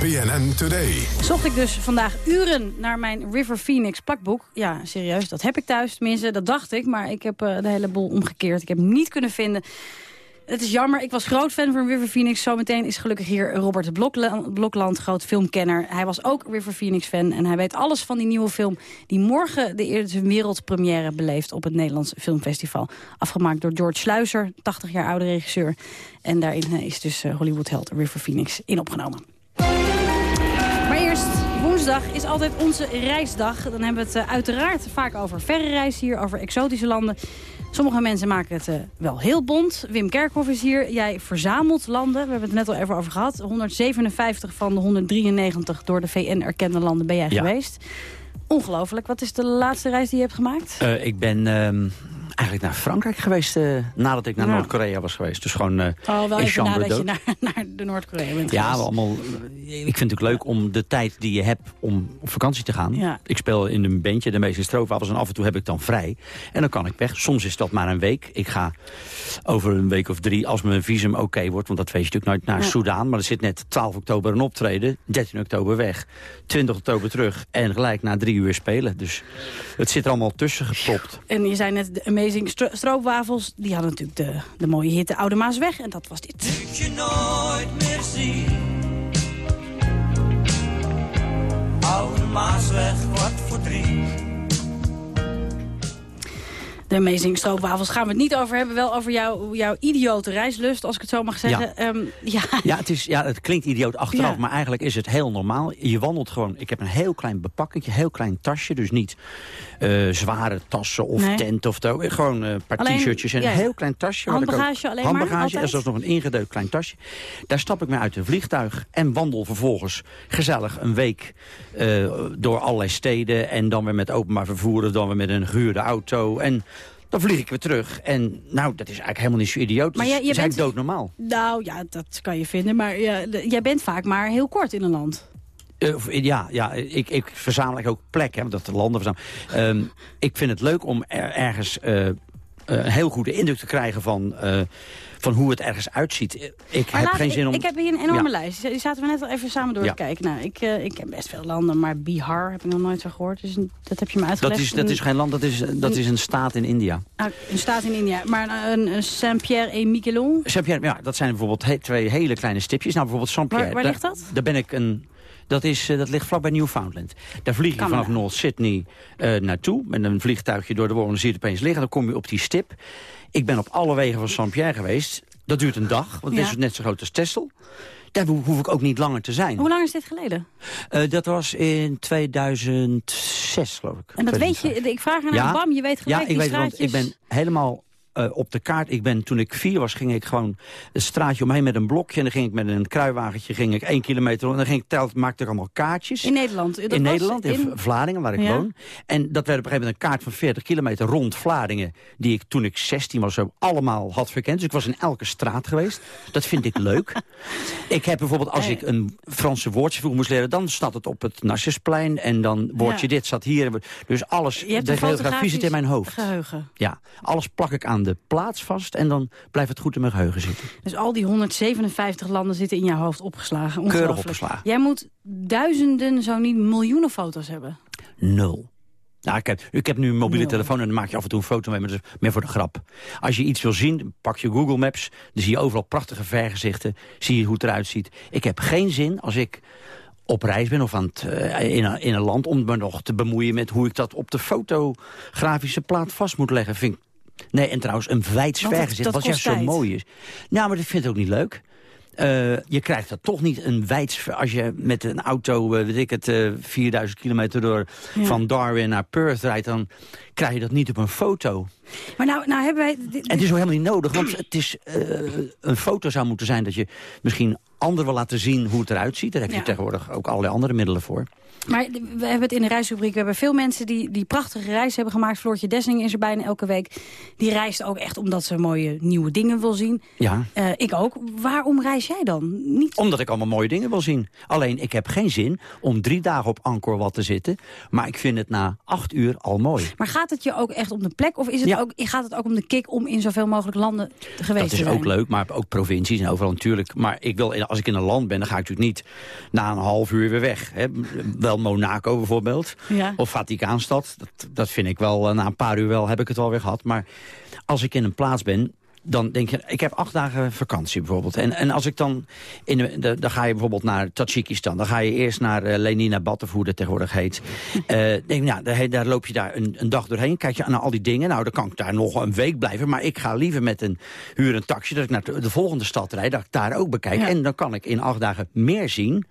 BNN Today. Zocht ik dus vandaag uren naar mijn River Phoenix plakboek. Ja, serieus, dat heb ik thuis. Tenminste, dat dacht ik. Maar ik heb eh, de hele boel omgekeerd. Ik heb hem niet kunnen vinden. Het is jammer, ik was groot fan van River Phoenix. Zometeen is gelukkig hier Robert Blokla- Blokland, groot filmkenner. Hij was ook River Phoenix fan en hij weet alles van die nieuwe film... die morgen de eerste wereldpremière beleeft op het Nederlands Filmfestival. Afgemaakt door George Sluizer, 80 jaar oude regisseur. En daarin eh, is dus eh, Hollywood-held River Phoenix in opgenomen. Maar eerst, woensdag is altijd onze reisdag. Dan hebben we het eh, uiteraard vaak over verre reizen hier, over exotische landen. Sommige mensen maken het eh, wel heel bont. Wim Kerkhoff is hier. Jij verzamelt landen. We hebben het net al even over gehad. 157 van de 193 door de VN erkende landen ben jij Ja. geweest. Ongelooflijk. Wat is de laatste reis die je hebt gemaakt? Eh, ik ben ehm, eigenlijk naar Frankrijk geweest eh, nadat ik naar Ja. Noord-Korea was geweest. Dus gewoon eh Oh, wel even nadat je naar, naar de Noord-Korea bent Ja, geweest. we allemaal, ik vind het leuk om de tijd die je hebt om op vakantie te gaan. Ja. Ik speel in een bandje, de meeste stroopwafels en af en toe heb ik dan vrij. En dan kan ik weg. Soms is dat maar een week. Ik ga over een week of drie, als mijn visum oké wordt, want dat weet je natuurlijk nooit, naar. Soudaan. Maar er zit net 12 oktober een optreden, 13 oktober weg, 20 oktober terug en gelijk na drie uur spelen. Dus het zit er allemaal tussen gepropt. En je zei net, de Amazing stro Stroopwafels... die hadden natuurlijk de, de mooie hitte Oude Maas weg. En dat was dit. je nooit meer zien. Oude Maasweg, kwart voor drie. De Amazing Stroopwafels gaan we het niet over hebben. Wel over jouw, jouw idiote reislust, als ik het zo mag zeggen. Ja, ja. Ja, het, is, ja, het klinkt idioot achteraf, Ja. maar eigenlijk is het heel normaal. Je wandelt gewoon, ik heb een heel klein bepakkentje, heel klein tasje. Dus niet eh, zware tassen of Nee. tent of zo. Gewoon eh, een paar t-shirtjes en een heel klein tasje. ook- Handbagage alleen maar, Handbagage altijd? en zelfs nog een ingedeukt klein tasje. Daar stap ik mee uit een vliegtuig en wandel vervolgens gezellig een week eh, door allerlei steden. En dan weer met openbaar vervoer, dan weer met een gehuurde auto. En dan vlieg ik weer terug. En nou, dat is eigenlijk helemaal niet zo idioot. Maar is, jij- je bent- doodnormaal. Nou ja, dat kan je vinden. Maar ja, jij bent vaak maar heel kort in een land. Eh, ja, ja ik, ik verzamel eigenlijk ook plek, hè, dat de landen verzamelen. Ehm, ik vind het leuk om er, ergens eh, eh, een heel goede indruk te krijgen van, van hoe het ergens uitziet. Ik Maar heb laat- geen zin om... Ik heb hier een enorme Ja. lijst. Die zaten we net al even samen door Ja. te kijken. Nou, ik, eh, ik ken best veel landen, maar Bihar heb ik nog nooit van gehoord. Dus dat heb je me uitgelegd. Dat is, dat is geen land, dat is, dat is een staat in India. Ah, een staat in India. Maar een, een Saint-Pierre et Miquelon. Saint-Pierre, ja, dat zijn bijvoorbeeld he- twee hele kleine stipjes. Nou, bijvoorbeeld Saint-Pierre. Waar- waar ligt dat? Daar ben ik een... Dat, is, eh, dat ligt vlakbij Newfoundland. Daar vlieg je Canada. vanaf North Sydney eh, naartoe. Met een vliegtuigje door de wolken. Zie je het opeens liggen. Dan kom je op die stip. Ik ben op alle wegen van Saint-Pierre geweest. Dat duurt een dag. Want het Ja. is net zo groot als Texel. Daar ho- hoef ik ook niet langer te zijn. Hoe lang is dit geleden? Eh, dat was in 2006, geloof ik. En dat weet 2005. je, ik vraag er naar Bam, je weet gelijk Ja, ik weet want ik ben helemaal eh, op de kaart. Ik ben, toen ik vier was, ging ik gewoon het straatje omheen met een blokje. En dan ging ik met een kruiwagentje ging ik één kilometer. En dan ging ik, tel, maakte ik allemaal kaartjes. In Nederland? Dat in Nederland, in, in- Vlaardingen, waar ik Ja. woon. En dat werd op een gegeven moment een kaart van 40 kilometer rond Vlaardingen. Die ik toen ik 16 was zo allemaal had verkend. Dus ik was in elke straat geweest. Dat vind ik leuk. ik heb bijvoorbeeld, als ik een Franse woordje vroeg moest leren... dan staat het op het Narcisplein. En dan woordje Ja. dit staat hier. Dus alles, de een geografie zit in mijn hoofd. geheugen. Ja, alles plak ik aan de plaats vast en dan blijft het goed in mijn geheugen zitten. Dus al die 157 landen zitten in jouw hoofd opgeslagen. Ongelooflijk. opgeslagen. Jij moet duizenden, zo niet miljoenen foto's hebben. Nul. Nou, ik, heb, ik heb nu een mobiele telefoon en dan maak je af en toe een foto mee, maar dat is meer voor de grap. Als je iets wil zien, pak je Google Maps. Dan zie je overal prachtige vergezichten. Zie je hoe het eruit ziet. Ik heb geen zin als ik op reis ben of aan het, eh, in, een, in een land... om me nog te bemoeien met hoe ik dat op de fotografische plaat vast moet leggen. Vind ik, nee, en trouwens, een wijds vergezicht, wat juist zo mooi is. Nou, maar dat vind ik ook niet leuk. Eh, je krijgt dat toch niet een wijds... Als je met een auto, eh, weet ik het, eh 4000 kilometer door... Ja. van Darwin naar Perth rijdt... dan krijg je dat niet op een foto. Maar nou, nou hebben wij... En het is ook helemaal niet nodig, want het is, een foto zou moeten zijn... dat je misschien anderen wil laten zien hoe het eruit ziet. Daar heb je Ja. tegenwoordig ook allerlei andere middelen voor. Maar we hebben het in de reisrubriek. We hebben veel mensen die, die prachtige reis hebben gemaakt. Floortje Dessing is er bijna elke week. Die reist ook echt omdat ze mooie nieuwe dingen wil zien. Ja. Eh, ik ook. Waarom reis jij dan? Niet... Omdat ik allemaal mooie dingen wil zien. Alleen, ik heb geen zin om drie dagen op Angkor Wat te zitten. Maar ik vind het na acht uur al mooi. Maar gaat het je ook echt om de plek? Of is het Ja. ook, gaat het ook om de kick om in zoveel mogelijk landen geweest Dat te is zijn? ook leuk, maar ook provincies en overal natuurlijk. Maar ik wil, als ik in een land ben, dan ga ik natuurlijk niet na een half uur weer weg. Hè. Wel Monaco bijvoorbeeld, Ja. of Vaticaanstad. Dat, dat vind ik wel, eh, na een paar uur wel heb ik het alweer gehad. Maar als ik in een plaats ben, dan denk je, ik heb acht dagen vakantie bijvoorbeeld. En, en als ik dan, in de, de- dan ga je bijvoorbeeld naar Tajikistan. Dan ga je eerst naar eh, Lenina Bat, of hoe dat tegenwoordig heet. Eh, denk, nou, daar, daar loop je daar een, een dag doorheen. Kijk je naar al die dingen. Nou, dan kan ik daar nog een week blijven. Maar ik ga liever met een huur een taxi, dat ik naar de, de volgende stad rijd. Dat ik daar ook bekijk. Ja. En dan kan ik in acht dagen meer zien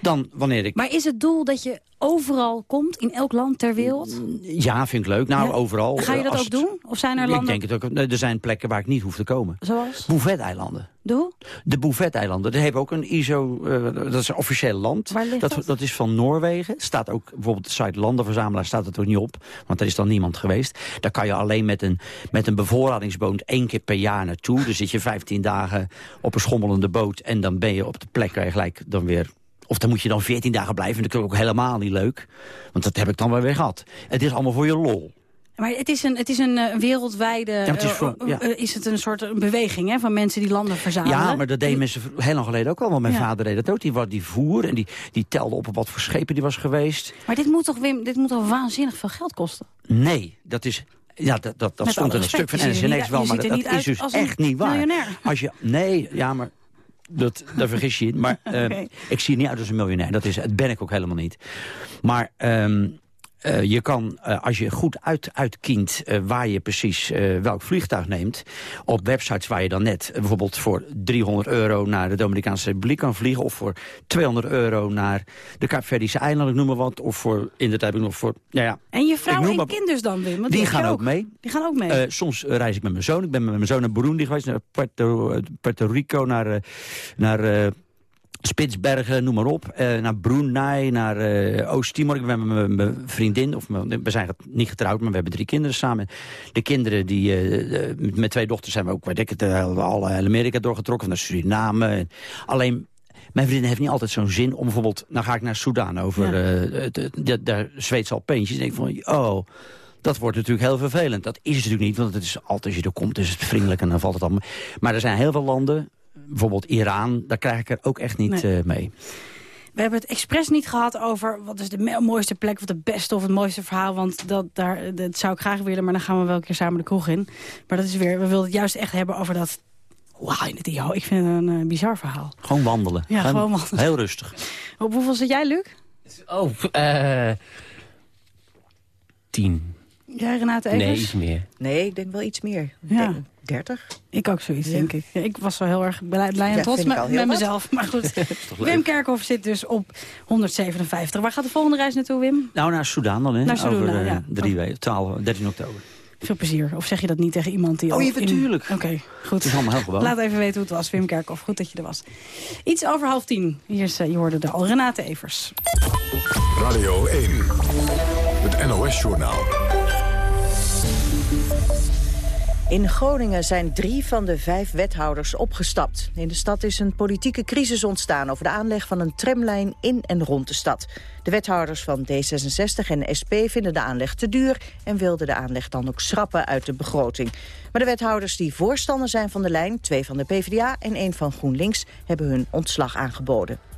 dan wanneer ik... Maar is het doel dat je overal komt, in elk land ter wereld? Ja, vind ik leuk. Nou, Ja. overal. Ga je dat ook doen? Of zijn er Ik landen... denk het ook. Er zijn plekken waar ik niet hoef te komen. Zoals? Bouvet-eilanden. Doe? De Bouvet-eilanden. Die hebben ook een ISO, eh, dat is een officieel land. Waar ligt dat? dat is van Noorwegen. Staat ook bijvoorbeeld de site Landenverzamelaar staat het ook niet op. Want er is dan niemand geweest. Daar kan je alleen met een, met een bevoorradingsboot één keer per jaar naartoe. Dan zit je 15 dagen op een schommelende boot. En dan ben je op de plek waar je gelijk dan weer... Of dan moet je dan 14 dagen blijven. En dat is ook helemaal niet leuk. Want dat heb ik dan wel weer gehad. Het is allemaal voor je lol. Maar het is een, het is een eh, wereldwijde... maar het is eh, voor- eh, ja. is het een soort beweging hè, van mensen die landen verzamelen? Ja, maar dat deden mensen heel lang geleden ook al. Want mijn Ja. vader deed dat ook. Die, die voer en die, die telde op wat voor schepen die was geweest. Maar dit moet toch, Wim, dit moet toch waanzinnig veel geld kosten? Nee, dat is... Ja, dat, dat, stond in een stuk van er niet wel, maar dat, er is dus echt niet waar. miljonair. Als je, nee, ja, maar dat, daar vergis je je in. Maar eh, Oké. ik zie er niet uit als een miljonair. Dat, is, dat ben ik ook helemaal niet. Maar ehm, eh, je kan, eh, als je goed uit, uitkient eh, waar je precies welk vliegtuig neemt... op websites waar je dan net bijvoorbeeld voor 300 euro... naar de Dominicaanse Republiek kan vliegen... of voor 200 euro naar de Kaapverdische eilanden, noem maar wat... of voor, in de tijd heb ik nog voor... Nou ja, En je vrouw en maar- kinders dan, Wim? Want Die gaan ook mee. Die gaan ook mee? soms reis ik met mijn zoon. Ik ben met mijn zoon naar Burundi geweest, naar Puerto, Puerto Rico, naar, naar Spitsbergen, noem maar op. Eh, naar Brunei, naar eh, Oost-Timor. Ik ben met mijn- vriendin, of mijn- we zijn niet getrouwd, maar we hebben drie kinderen samen. De kinderen, die, eh, met twee dochters zijn we ook, weet ik het, alle heel Amerika doorgetrokken, naar Suriname. En Alleen, mijn vriendin heeft niet altijd zo'n zin om bijvoorbeeld... nou ga ik naar Soudaan over de, de Zweedse alpeentjes. En ik van, oh, dat wordt natuurlijk heel vervelend. Dat is het natuurlijk niet, want het is altijd als je er komt... is het vriendelijk en dan valt het allemaal. Maar er zijn heel veel landen, bijvoorbeeld Iran... daar krijg ik er ook echt niet Nee. eh, mee. We hebben het expres niet gehad over wat is de mooiste plek... of de beste of het mooiste verhaal. Want dat, daar, dat zou ik graag willen, maar dan gaan we wel een keer samen de kroeg in. Maar dat is weer, we wilden het juist echt hebben over dat... Wauw, in het IO. Ik vind het een eh, bizar verhaal. Gewoon wandelen. Ja, gewoon wandelen. Heel rustig. Op hoeveel zit jij, Luc? Oh, eh... Tien. Jij, Renate Evers? Nee, iets meer. Nee, ik denk wel iets meer. Ja. 30. Ik ook zoiets, Ja. denk ik. Ik was wel heel erg blij, blij en Ja, trots met, mezelf. Maar goed? Wim Kerkhoff zit dus op 157. Waar gaat de volgende reis naartoe, Wim? Nou, naar Soudaan dan, hè? Naar Soudaan, Over ja. drie weken, 12, 13 oktober. Veel plezier. Of zeg je dat niet tegen iemand die... Oh, in- natuurlijk. Oké, goed. Het is allemaal heel gewoon. Laat even weten hoe het was, Wim Kerkhoff. Goed dat je er was. Iets over half tien. Hier is, eh, je hoorde er al. Renate Evers. Radio 1. Het NOS-journaal. In Groningen zijn drie van de vijf wethouders opgestapt. In de stad is een politieke crisis ontstaan over de aanleg van een tramlijn in en rond de stad. De wethouders van D66 en SP vinden de aanleg te duur en wilden de aanleg dan ook schrappen uit de begroting. Maar de wethouders die voorstander zijn van de lijn, twee van de PvdA en één van GroenLinks, hebben hun ontslag aangeboden.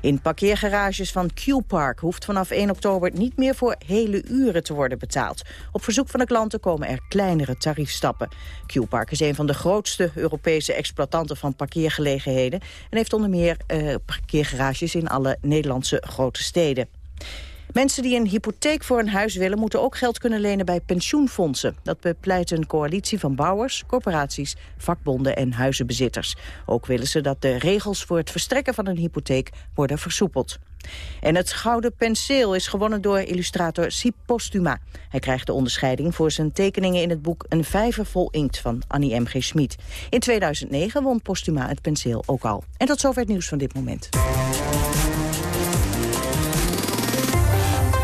In parkeergarages van Q-Park hoeft vanaf 1 oktober niet meer voor hele uren te worden betaald. Op verzoek van de klanten komen er kleinere tariefstappen. Q-Park is een van de grootste Europese exploitanten van parkeergelegenheden... en heeft onder meer eh, parkeergarages in alle Nederlandse grote steden. Mensen die een hypotheek voor een huis willen... moeten ook geld kunnen lenen bij pensioenfondsen. Dat bepleit een coalitie van bouwers, corporaties, vakbonden en huizenbezitters. Ook willen ze dat de regels voor het verstrekken van een hypotheek worden versoepeld. En het Gouden Penseel is gewonnen door illustrator Sip Postuma. Hij krijgt de onderscheiding voor zijn tekeningen in het boek Een vijver vol inkt van Annie M.G. Schmid. In 2009 won Postuma het penseel ook al. En tot zover het nieuws van dit moment.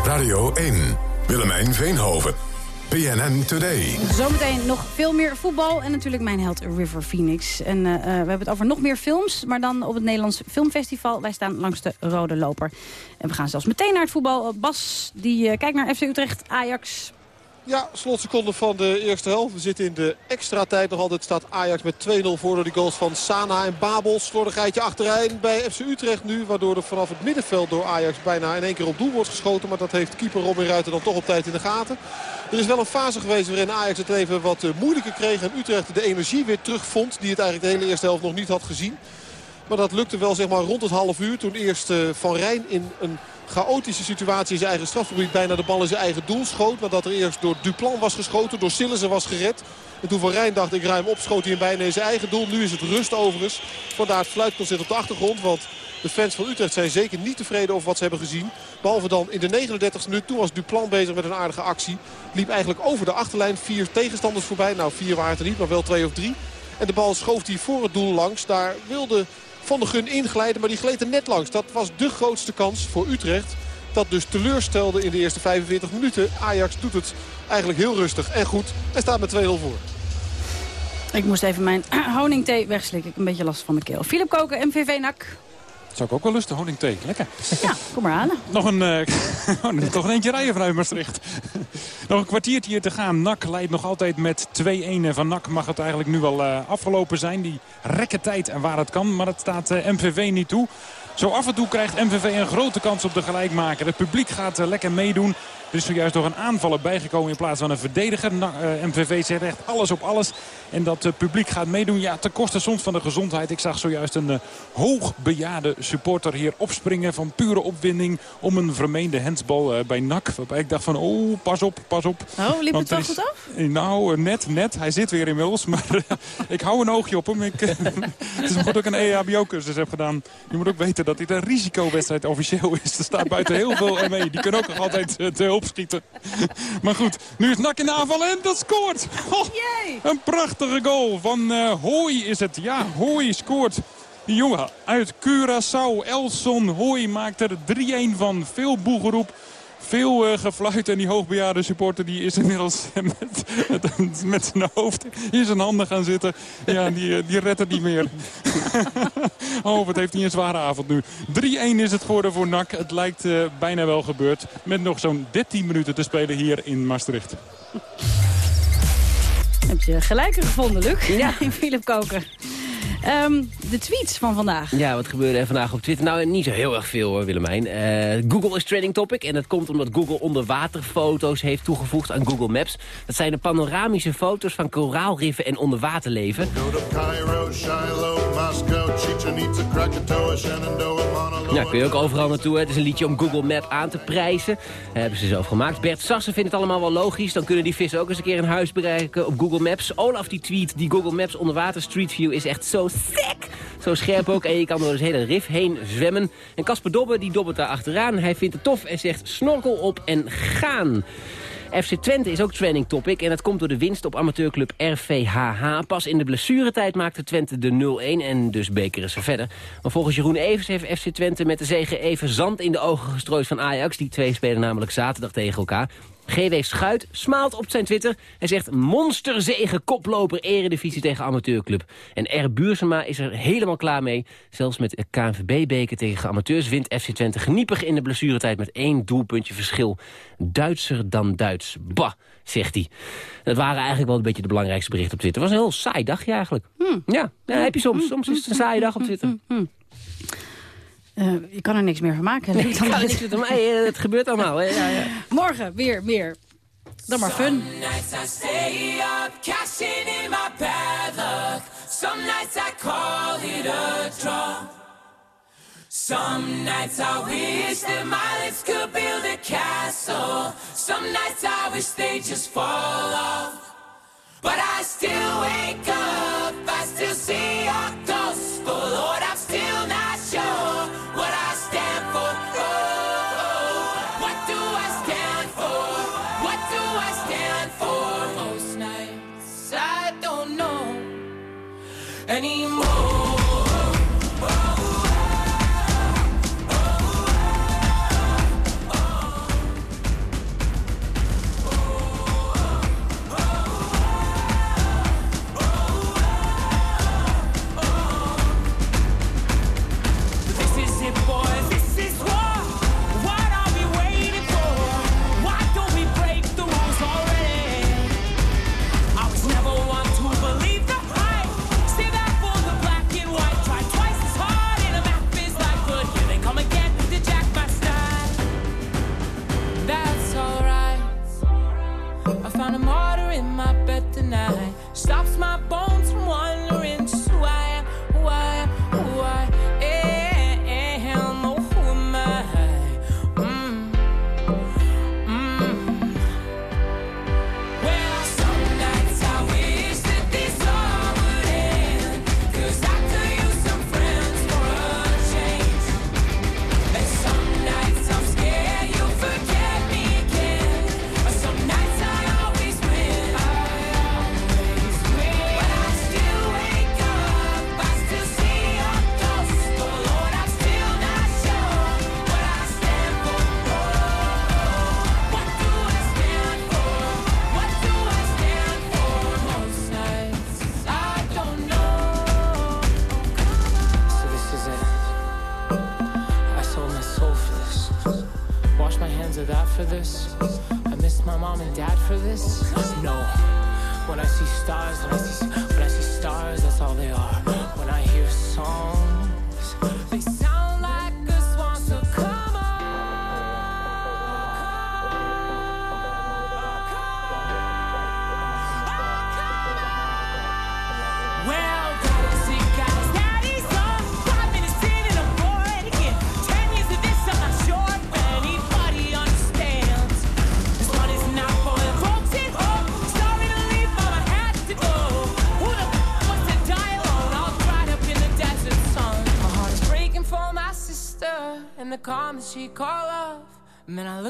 Radio 1. Willemijn Veenhoven. PNN Today. Zometeen nog veel meer voetbal en natuurlijk mijn held River Phoenix. En eh, eh, we hebben het over nog meer films, maar dan op het Nederlands Filmfestival. Wij staan langs de rode loper. En we gaan zelfs meteen naar het voetbal. Bas, die eh, kijkt naar FC Utrecht, Ajax. Ja, slotseconde van de eerste helft. We zitten in de extra tijd nog altijd. Staat Ajax met 2-0 voor door die goals van Sana en Babel. Slordigheidje achterin bij FC Utrecht nu. Waardoor er vanaf het middenveld door Ajax bijna in één keer op doel wordt geschoten. Maar dat heeft keeper Robin Ruiter dan toch op tijd in de gaten. Er is wel een fase geweest waarin Ajax het even wat eh, moeilijker kreeg. En Utrecht de energie weer terugvond. Die het eigenlijk de hele eerste helft nog niet had gezien. Maar dat lukte wel zeg maar rond het half uur. Toen eerst eh, Van Rijn in een chaotische situatie in zijn eigen strafgebied bijna de bal in zijn eigen doel schoot. Nadat er eerst door Duplan was geschoten, door Sillissen was gered. En toen Van Rijn dacht ik ruim op, schoot hij hem bijna in zijn eigen doel. Nu is het rust overigens. Vandaar het fluitconcert op de achtergrond. Want de fans van Utrecht zijn zeker niet tevreden over wat ze hebben gezien. Behalve dan in de 39e minuut. Toen was Duplan bezig met een aardige actie. Liep eigenlijk over de achterlijn. Vier tegenstanders voorbij. Nou, vier waren er niet, maar wel twee of drie. En de bal schoof hij voor het doel langs. Daar wilde Van de Gun inglijden, maar die gleed er net langs. Dat was de grootste kans voor Utrecht. Dat dus teleurstelde in de eerste 45 minuten. Ajax doet het eigenlijk heel rustig en goed. En staat met 2-0 voor. Ik moest even mijn honingthee wegslikken. Ik heb een beetje last van mijn keel. Philip Koken, MVV NAC. Zou ik ook wel lusten, honingthee. Lekker. Ja, kom maar aan. Nog een, eh, oh, toch een eentje rijden vanuit Maastricht. nog een kwartiertje hier te gaan. NAC leidt nog altijd met 2-1. Van NAC mag het eigenlijk nu wel eh, afgelopen zijn. Die rekke tijd en waar het kan. Maar het staat eh, MVV niet toe. Zo af en toe krijgt MVV een grote kans op de gelijkmaker. Het publiek gaat lekker meedoen. Er is zojuist nog een aanvaller bijgekomen in plaats van een verdediger. MVV zet echt alles op alles. En dat uh, publiek gaat meedoen. Ja, ten koste soms van de gezondheid. Ik zag zojuist een uh, hoogbejaarde supporter hier opspringen van pure opwinding. Om een vermeende handsbal bij NAC. Waarbij ik dacht van, oh, pas op, pas op. Oh, liep Want het wel goed af? Nou, net, net. Hij zit weer inmiddels. Maar ik hou een oogje op hem. Ik, het is goed dat ik een EHBO-cursus heb gedaan. Je moet ook weten dat dit een risicowedstrijd officieel is. Er staat buiten heel veel ME. Die kunnen ook nog altijd eh, te hulp schieten. Maar goed, nu is Nak in de aanval en dat scoort. Oh, een prachtige goal van eh Hooi is het. Ja, Hooi scoort. Die jongen uit Curaçao, Elson Hooi maakt er 3-1 van. Veel boegeroep. Veel eh, gefluit en die hoogbejaarde supporter die is inmiddels met, met, met zijn hoofd in zijn handen gaan zitten. Ja, die, eh, die redt het niet meer. oh, wat heeft hij een zware avond nu. 3-1 is het geworden voor NAC. Het lijkt bijna wel gebeurd. Met nog zo'n 13 minuten te spelen hier in Maastricht. Heb je gelijker gevonden, Luc? Ja. Philip Koker. Ehm, de tweets van vandaag. Ja, wat gebeurde er vandaag op Twitter? Nou, niet zo heel erg veel hoor, Willemijn. Eh, Google is trending topic en dat komt omdat Google onderwaterfoto's heeft toegevoegd aan Google Maps. Dat zijn de panoramische foto's van koraalriffen en onderwaterleven. Go to Cairo, Shiloh, Moscow, Chichen Itza, Krakatoa, Shenandoah, Honolulu. Ja, kun je ook overal naartoe. hè. Het is een liedje om Google Map aan te prijzen. Dat hebben ze zelf gemaakt. Bert Sassen vindt het allemaal wel logisch. Dan kunnen die vissen ook eens een keer een huis bereiken op Google Maps. Olaf die tweet, die Google Maps onderwater Street View is echt zo sick. Zo scherp ook. En je kan door het hele rif heen zwemmen. En Casper Dobbe, die dobbert daar achteraan. Hij vindt het tof en zegt snorkel op en gaan. FC Twente is ook trending topic en dat komt door de winst op amateurclub RVHH. Pas in de blessuretijd maakte Twente de 0-1 en dus bekeren ze verder. Maar volgens Jeroen Evers heeft FC Twente met de zege even zand in de ogen gestrooid van Ajax. Die twee spelen namelijk zaterdag tegen elkaar. GW Schuit smaalt op zijn Twitter en zegt monsterzege koploper eredivisie tegen amateurclub. En R. Buursema is er helemaal klaar mee. Zelfs met KNVB-beker tegen amateurs wint FC Twente geniepig in de blessuretijd met één doelpuntje verschil. Duitser dan Duits. Bah, zegt hij. Dat waren eigenlijk wel een beetje de belangrijkste berichten op Twitter. Het was een heel saai dagje eigenlijk. Ja, ja, heb je soms. Soms is het een saaie dag op Twitter. Eh, je kan er niks meer van maken. Luc, Ik dan kan er niks meer mee, eh, Het gebeurt allemaal. Hè? Ja, ja. Morgen weer meer. Dan maar fun. nights I stay up, cashing in my bad luck. Some nights I call it a draw. Some nights I wish that my lips could build a castle. Some nights I wish they just fall off. But I still wake up, I still see your ghost. Oh Lord, anymore.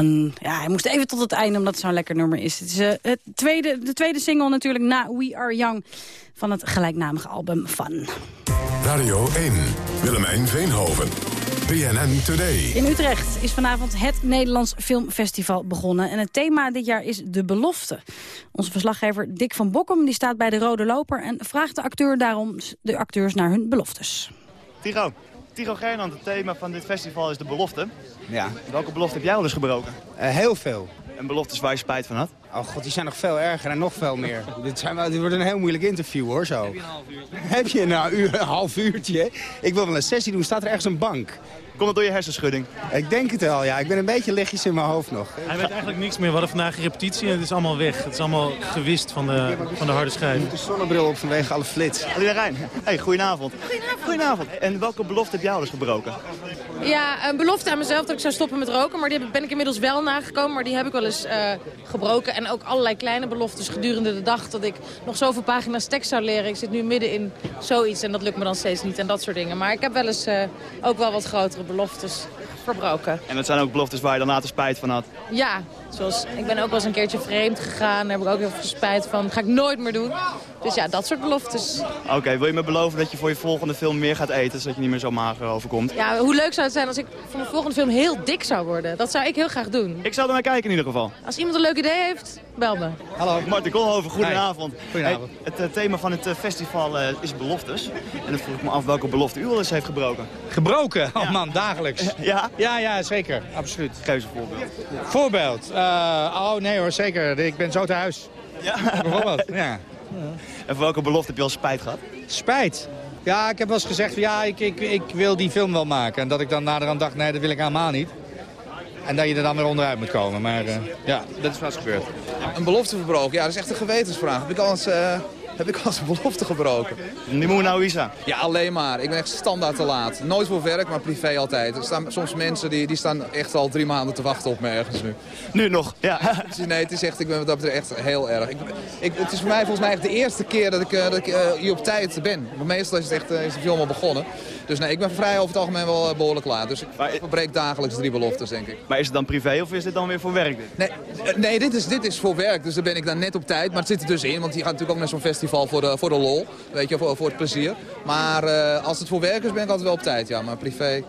Van, ja, hij moest even tot het einde, omdat het zo'n lekker nummer is. Het is eh, het tweede, de tweede single natuurlijk na We Are Young... van het gelijknamige album Fun. Radio 1, Willemijn Veenhoven. BNN Today. In Utrecht is vanavond het Nederlands Filmfestival begonnen. En het thema dit jaar is de belofte. Onze verslaggever Dick van Bokkum die staat bij de Rode Loper... en vraagt de, acteur daarom, de acteurs naar hun beloftes. Tiro, Tiro Gernand, het thema van dit festival is de belofte. Ja. Welke belofte heb jij al eens gebroken? Eh, heel veel. En beloftes waar je spijt van had? Oh god, die zijn nog veel erger en nog veel meer. dit, zijn wel, dit wordt een heel moeilijk interview hoor zo. Heb je een half uurtje? Heb je nou uur, een half uurtje? Ik wil wel een sessie doen. Staat er ergens een bank? Komt dat door je hersenschudding? Ik denk het wel, ja. Ik ben een beetje lichtjes in mijn hoofd nog. Hij weet eigenlijk niks meer. We hadden vandaag een repetitie en het is allemaal weg. Het is allemaal gewist van de, van de harde schijf. De zonnebril op vanwege alle flits. Alina Rijn, hey, goedenavond. Goedenavond. Goedenavond. En welke belofte heb jij al eens gebroken? Ja, een belofte aan mezelf dat ik zou stoppen met roken. Maar die ben ik inmiddels wel nagekomen. Maar die heb ik wel eens eh, gebroken. En ook allerlei kleine beloftes gedurende de dag. Dat ik nog zoveel pagina's tekst zou leren. Ik zit nu midden in zoiets en dat lukt me dan steeds niet. En dat soort dingen. Maar ik heb wel eens eh, ook wel wat grotere beloftes verbroken. En dat zijn ook beloftes waar je dan later spijt van had. Ja, zoals ik ben ook wel eens een keertje vreemd gegaan. Daar heb ik ook heel veel spijt van. Dat ga ik nooit meer doen. Dus ja, dat soort beloftes. Oké, wil je me beloven dat je voor je volgende film meer gaat eten... zodat je niet meer zo mager overkomt? Ja, hoe leuk zou het zijn als ik voor mijn volgende film heel dik zou worden? Dat zou ik heel graag doen. Ik zou er naar kijken in ieder geval. Als iemand een leuk idee heeft, bel me. Hallo. Martin Koolhoven, goedenavond. Goedenavond. Hey, het eh, thema van het eh, festival eh, is beloftes. En dan vroeg ik me af welke belofte u al eens heeft gebroken. Gebroken? Oh man, dagelijks. Ja? Ja, ja, zeker. Absoluut. Geef eens een voorbeeld. Voorbeeld? Eh, oh nee hoor, zeker. Ik ben zo thuis. Ja? Bijvoorbeeld, ja. En voor welke belofte heb je al spijt gehad? Spijt? Ja, ik heb wel eens gezegd, van, ja, ik, ik, ik wil die film wel maken. En dat ik dan naderhand dacht, nee, dat wil ik helemaal niet. En dat je er dan weer onderuit moet komen. Maar eh, ja, dat is wel eens gebeurd. Een belofte verbroken, ja, dat is echt een gewetensvraag. Heb ik al eens, eh, heb ik al een belofte gebroken? Die moet nou Isa? Ja, alleen maar. Ik ben echt standaard te laat. Nooit voor werk, maar privé altijd. Er staan soms mensen die, die staan echt al drie maanden te wachten op me ergens nu. Nu nog, ja. Nee, het is echt, ik ben wat dat betreft echt heel erg. Ik, ik, het is voor mij volgens mij echt de eerste keer dat ik, eh, dat ik eh, hier op tijd ben. Maar meestal is het echt eh, is de film al begonnen. Dus nee, ik ben vrij over het algemeen wel eh, behoorlijk laat. Dus ik verbreek dagelijks drie beloftes, denk ik. Maar is het dan privé of is dit dan weer voor werk? Dit? Nee, nee dit, is, dit is voor werk, dus daar ben ik dan net op tijd. Maar het zit er dus in, want je gaat natuurlijk ook naar zo'n festival voor de, voor de lol. Weet je, voor, voor het plezier. Maar eh, als het voor werk is, ben ik altijd wel op tijd, ja. Maar privé...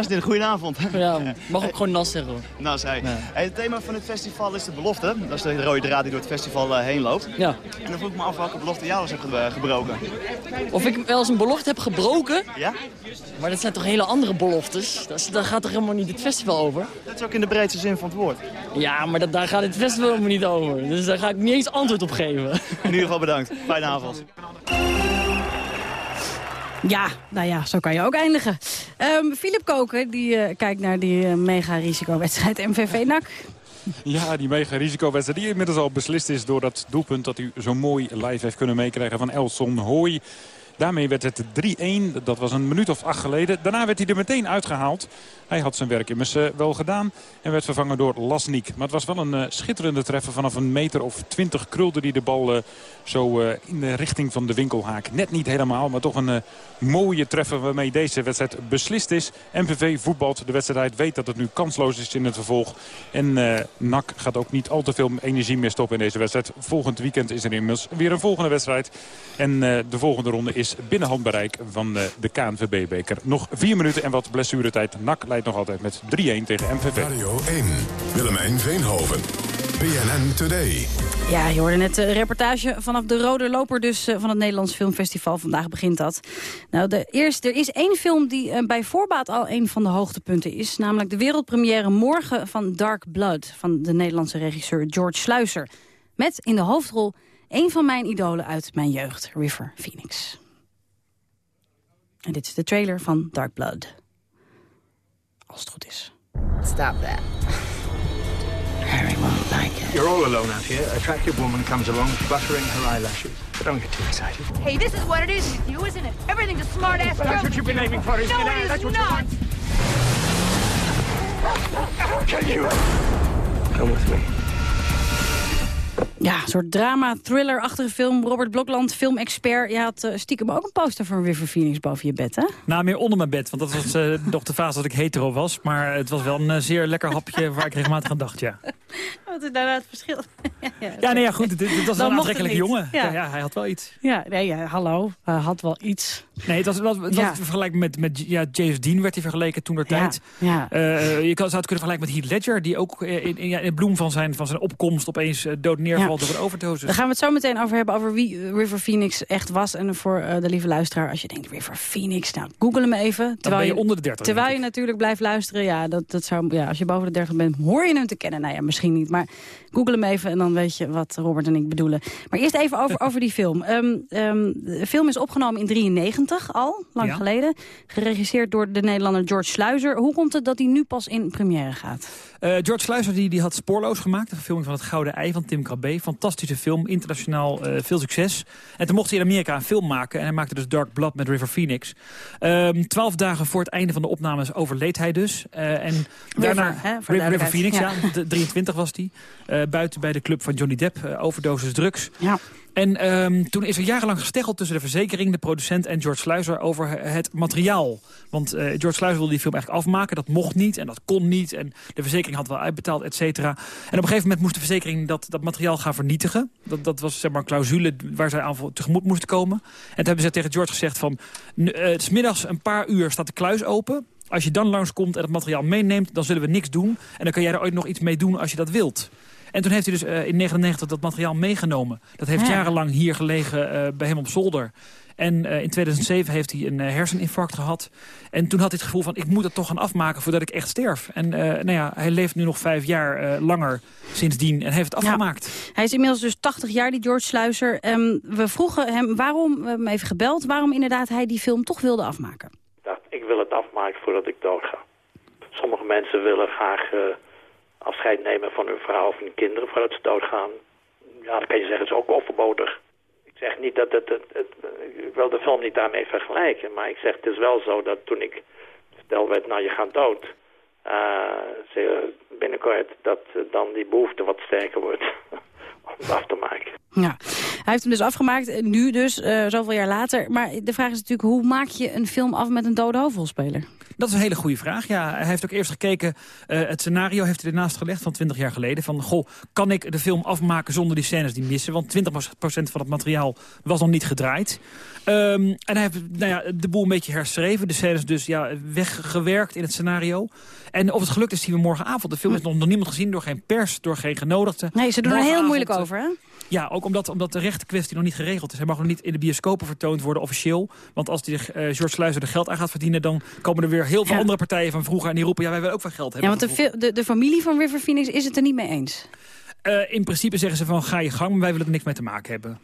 Dit goedenavond. Ja, mag ook gewoon Nas zeggen hoor. Nas, hey. Hey, het thema van het festival is de belofte. Dat is de rode draad die door het festival eh, heen loopt. Ja. En dan vroeg ik me af welke belofte jou eens hebt ge- gebroken. Of ik wel eens een belofte heb gebroken. Ja? Maar dat zijn toch hele andere beloftes? Dat is, daar gaat toch helemaal niet het festival over? Dat is ook in de breedste zin van het woord. Ja, maar dat, daar gaat het festival helemaal niet over. Dus daar ga ik niet eens antwoord op geven. In ieder geval bedankt. Fijne avond. Ja, nou ja, zo kan je ook eindigen. Ehm, Philip Koken die, eh, kijkt naar die eh, mega-risicowedstrijd MVV-NAC. Ja, die mega risicowedstrijd die inmiddels al beslist is... door dat doelpunt dat u zo mooi live heeft kunnen meekrijgen van Elson Hooy. Daarmee werd het 3-1. Dat was een minuut of acht geleden. Daarna werd hij er meteen uitgehaald. Hij had zijn werk immers eh, wel gedaan. En werd vervangen door Lasnik. Maar het was wel een schitterende treffer. Vanaf een meter of twintig krulde hij de bal zo eh, in de richting van de winkelhaak. Net niet helemaal, maar toch een eh, mooie treffer waarmee deze wedstrijd beslist is. MVV voetbalt de wedstrijd. Weet dat het nu kansloos is in het vervolg. En eh NAC gaat ook niet al te veel energie meer stoppen in deze wedstrijd. Volgend weekend is er inmiddels weer een volgende wedstrijd. En de volgende ronde is binnen handbereik van de KNVB-beker. Nog vier minuten en wat blessuretijd. NAC leidt nog altijd met 3-1 tegen MVV. Radio 1, Willemijn Veenhoven, BNN Today. Ja, je hoorde net een reportage vanaf de Rode Loper dus eh, van het Nederlands Filmfestival. Vandaag begint dat. Nou, de eerst, er is één film die eh, bij voorbaat al een van de hoogtepunten is. Namelijk de wereldpremière morgen van Dark Blood van de Nederlandse regisseur George Sluizer. Met in de hoofdrol een van mijn idolen uit mijn jeugd, River Phoenix. En dit is de trailer van Dark Blood. Als het goed is. Stop that. Harry like it. You're all alone out here. Attractive woman comes along, fluttering her eyelashes. But don't get too excited. Hey, this is what it is with you, isn't it? Everything's a smart ass Well, that's what you've been aiming for, isn't no, it? it is That's what you not. I'll kill you. Come with me. Ja, een soort drama, thriller-achtige film. Robert Blokland, filmexpert. Je had eh, stiekem ook een poster van River Phoenix boven je bed, hè? Nou, meer onder mijn bed, want dat was eh, nog de fase dat ik hetero was. Maar het was wel een eh, zeer lekker hapje waar ik regelmatig aan dacht, ja. Wat is daar nou het verschil? ja, Ja, nee, ja, goed, dit was een het aantrekkelijke niet. jongen. Ja. Hij had wel iets. Ja, nee, ja, hallo. Hij had wel iets. Nee, het was, het was, het was Ja. vergelijkbaar met, met ja, James Dean werd hij vergeleken toen der tijd. ja. Je kan, zou het kunnen vergelijken met Heath Ledger, die ook in, in, in het bloem van zijn, van zijn opkomst opeens neervalt door een overdosis. Daar gaan we het zo meteen over hebben, over wie eh, River Phoenix echt was. En voor eh, de lieve luisteraar, als je denkt River Phoenix, nou, google hem even. ben je onder de 30, Terwijl je natuurlijk blijft luisteren, ja, dat, dat zou, ja, als je boven de 30 bent, hoor je hem te kennen. Nou ja, misschien niet, maar google hem even en dan weet je wat Robert en ik bedoelen. Maar eerst even over, over die film. Ehm, ehm, de film is opgenomen in 93 al, lang Ja. geleden. Geregisseerd door de Nederlander George Sluizer. Hoe komt het dat hij nu pas in première gaat? Eh, George Sluizer die, die had Spoorloos gemaakt. Een verfilming van Het Gouden Ei van Tim Krabbe. Fantastische film, internationaal eh, veel succes. En toen mocht hij in Amerika een film maken. En hij maakte dus Dark Blood met River Phoenix. Ehm, Twaalf dagen voor het einde van de opnames overleed hij dus. Eh, en daarna, hè, de River, River Phoenix, ja. de- 23 was hij. Buiten bij de club van Johnny Depp. overdosis drugs. Ja. En ehm, toen is er jarenlang gesteggeld tussen de verzekering, de producent en George Sluizer over het materiaal. Want eh, George Sluizer wilde die film eigenlijk afmaken. Dat mocht niet en dat kon niet. En de verzekering had wel uitbetaald, et cetera. En op een gegeven moment moest de verzekering dat, dat materiaal gaan vernietigen. Dat, dat was zeg maar een clausule waar zij aan tegemoet moesten komen. En toen hebben ze tegen George gezegd van... n- eh, 's middags een paar uur staat de kluis open. Als je dan langskomt en het materiaal meeneemt, dan zullen we niks doen. En dan kan jij er ooit nog iets mee doen als je dat wilt. En toen heeft hij dus eh, in 99 dat materiaal meegenomen. Dat heeft Ja. jarenlang hier gelegen eh, bij hem op zolder. En eh, in 2007 heeft hij een herseninfarct gehad. En toen had hij het gevoel van, ik moet het toch gaan afmaken voordat ik echt sterf. En eh, nou ja, hij leeft nu nog vijf jaar eh, langer sindsdien en heeft het afgemaakt. Hij is inmiddels dus 80 jaar, die George Sluizer. Ehm, we vroegen hem waarom, we hebben hem even gebeld... waarom inderdaad hij die film toch wilde afmaken. Ik dacht, ik wil het afmaken voordat ik doodga. Sommige mensen willen graag eh, afscheid nemen van hun vrouw of hun kinderen voordat ze doodgaan. Ja, dan kan je zeggen, het is ook overbodig. Ik zeg niet dat het, het, ik wil de film niet daarmee vergelijken, maar ik zeg, het is wel zo dat toen ik verteld werd, nou je gaat dood, eh, ze- binnenkort, dat eh, dan die behoefte wat sterker wordt om het af te maken. Ja, hij heeft hem dus afgemaakt, en nu dus, eh, zoveel jaar later. Maar de vraag is natuurlijk, hoe maak je een film af met een dode hoofdrolspeler? Dat is een hele goede vraag. Ja, hij heeft ook eerst gekeken, eh, het scenario heeft hij ernaast gelegd van 20 jaar geleden. Van, goh, kan ik de film afmaken zonder die scènes die missen? Want 20% van het materiaal was nog niet gedraaid. Ehm, en hij heeft nou ja, de boel een beetje herschreven. De scènes dus ja, weggewerkt in het scenario. En of het gelukt is, zien we morgenavond. De film is nog, nog niemand gezien door geen pers, door geen genodigden. Nee, ze doen er heel moeilijk eh, over, hè? Ja, ook omdat, omdat de rechtenkwestie nog niet geregeld is. Hij mag nog niet in de bioscopen vertoond worden officieel. Want als die, eh, George Sluizer er geld aan gaat verdienen... dan komen er weer heel veel Ja. andere partijen van vroeger... en die roepen, ja, wij willen ook wel geld Ja, hebben. want de, de, de familie van River Phoenix is het er niet mee eens. Eh, in principe zeggen ze van ga je gang, maar wij willen er niks mee te maken hebben.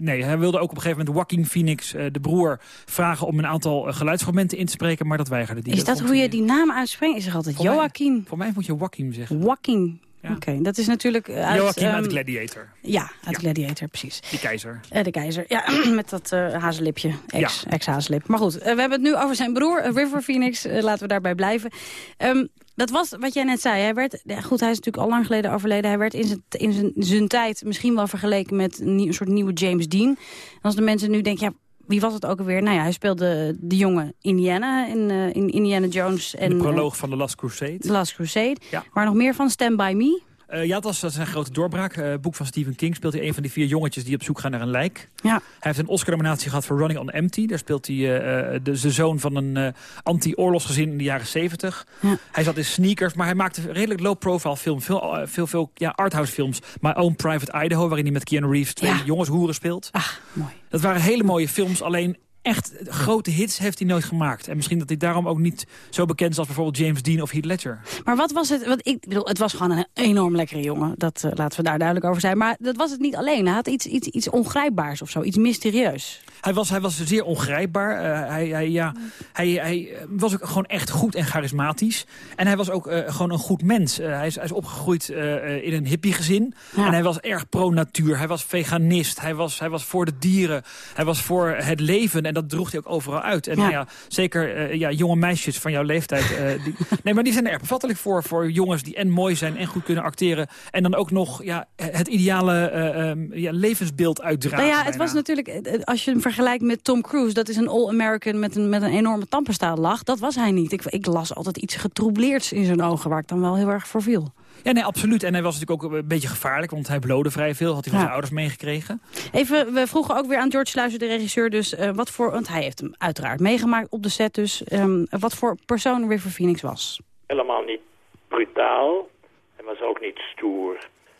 Nee, hij wilde ook op een gegeven moment Joaquin Phoenix, eh, de broer, vragen om een aantal eh, geluidsfragmenten in te spreken, maar dat weigerde die. Is dat hoe je die naam uitspreekt? Is er altijd Voor mij- Joaquin? Voor mij moet je Joaquin zeggen. Joaquin. Oké, dat is natuurlijk eh, uit... Joaquin uit ehm, Gladiator. Ja, uit Gladiator, precies. Die keizer. Eh, de keizer, ja, met dat eh hazellipje, ex, Ja. ex-hazellip. Maar goed, we hebben het nu over zijn broer, River Phoenix. Laten we daarbij blijven. Ehm, dat was wat jij net zei. Hij werd, ja, goed, hij is natuurlijk al lang geleden overleden. Hij werd in zijn, in zijn, zijn tijd misschien wel vergeleken met een, nieuw- een soort nieuwe James Dean. En als de mensen nu denken, ja, wie was het ook alweer? Nou ja, hij speelde de jonge Indiana in, eh, in Indiana Jones. En, de eh, proloog van The Last Crusade. The Last Crusade. Ja. Waar nog meer van? Stand By Me. Eh, ja, dat was, dat is een grote doorbraak. Eh, boek van Stephen King speelt hij een van die vier jongetjes die op zoek gaan naar een lijk. Ja. Hij heeft een Oscar-nominatie gehad voor Running on Empty. Daar speelt hij eh, eh, de, de zoon van een eh, anti-oorlogsgezin in de jaren 70. Hij zat in sneakers, maar hij maakte redelijk low-profile film. Veel, eh, veel, veel ja, arthouse films. My Own Private Idaho, waarin hij met Keanu Reeves twee jongenshoeren speelt. Ach, mooi. Dat waren hele mooie films, alleen echt grote hits heeft hij nooit gemaakt. En misschien dat hij daarom ook niet zo bekend is als bijvoorbeeld James Dean of Heath Ledger. Maar wat was het? Want ik bedoel, het was gewoon een enorm lekkere jongen. Dat eh, laten we daar duidelijk over zijn. Maar dat was het niet alleen. Hij had iets, iets, iets ongrijpbaars of zo. Iets mysterieus. Hij was, hij was zeer ongrijpbaar. Eh, hij, hij, ja, hij, hij eh, was ook gewoon echt goed en charismatisch. En hij was ook gewoon een goed mens. Hij, is, hij is opgegroeid in een hippiegezin. En hij was erg pro-natuur. Hij was veganist. Hij was, hij was voor de dieren. Hij was voor het leven. En dat droeg hij ook overal uit. En Ja. ja. zeker eh, ja, jonge meisjes van jouw leeftijd. eh, die, nee, maar die zijn er erg bevattelijk voor. Voor jongens die en mooi zijn en goed kunnen acteren. En dan ook nog ja, het ideale ehm, ja, levensbeeld uitdragen. Nou ja, het bijna. was natuurlijk, als je hem vergelijkt met Tom Cruise... dat is een all-American met een, met een enorme tandpasta-lach. Dat was hij niet. Ik, ik las altijd iets getroubleerds in zijn ogen... waar ik dan wel heel erg voor viel. Ja, nee, absoluut. En hij was natuurlijk ook een beetje gevaarlijk, want hij blode vrij veel. Had hij van Ja. zijn ouders meegekregen. Even, we vroegen ook weer aan George Sluizer, de regisseur... dus eh, wat voor, want hij heeft hem uiteraard meegemaakt op de set... dus ehm, wat voor persoon River Phoenix was. helemaal niet brutaal. Hij was ook niet stoer.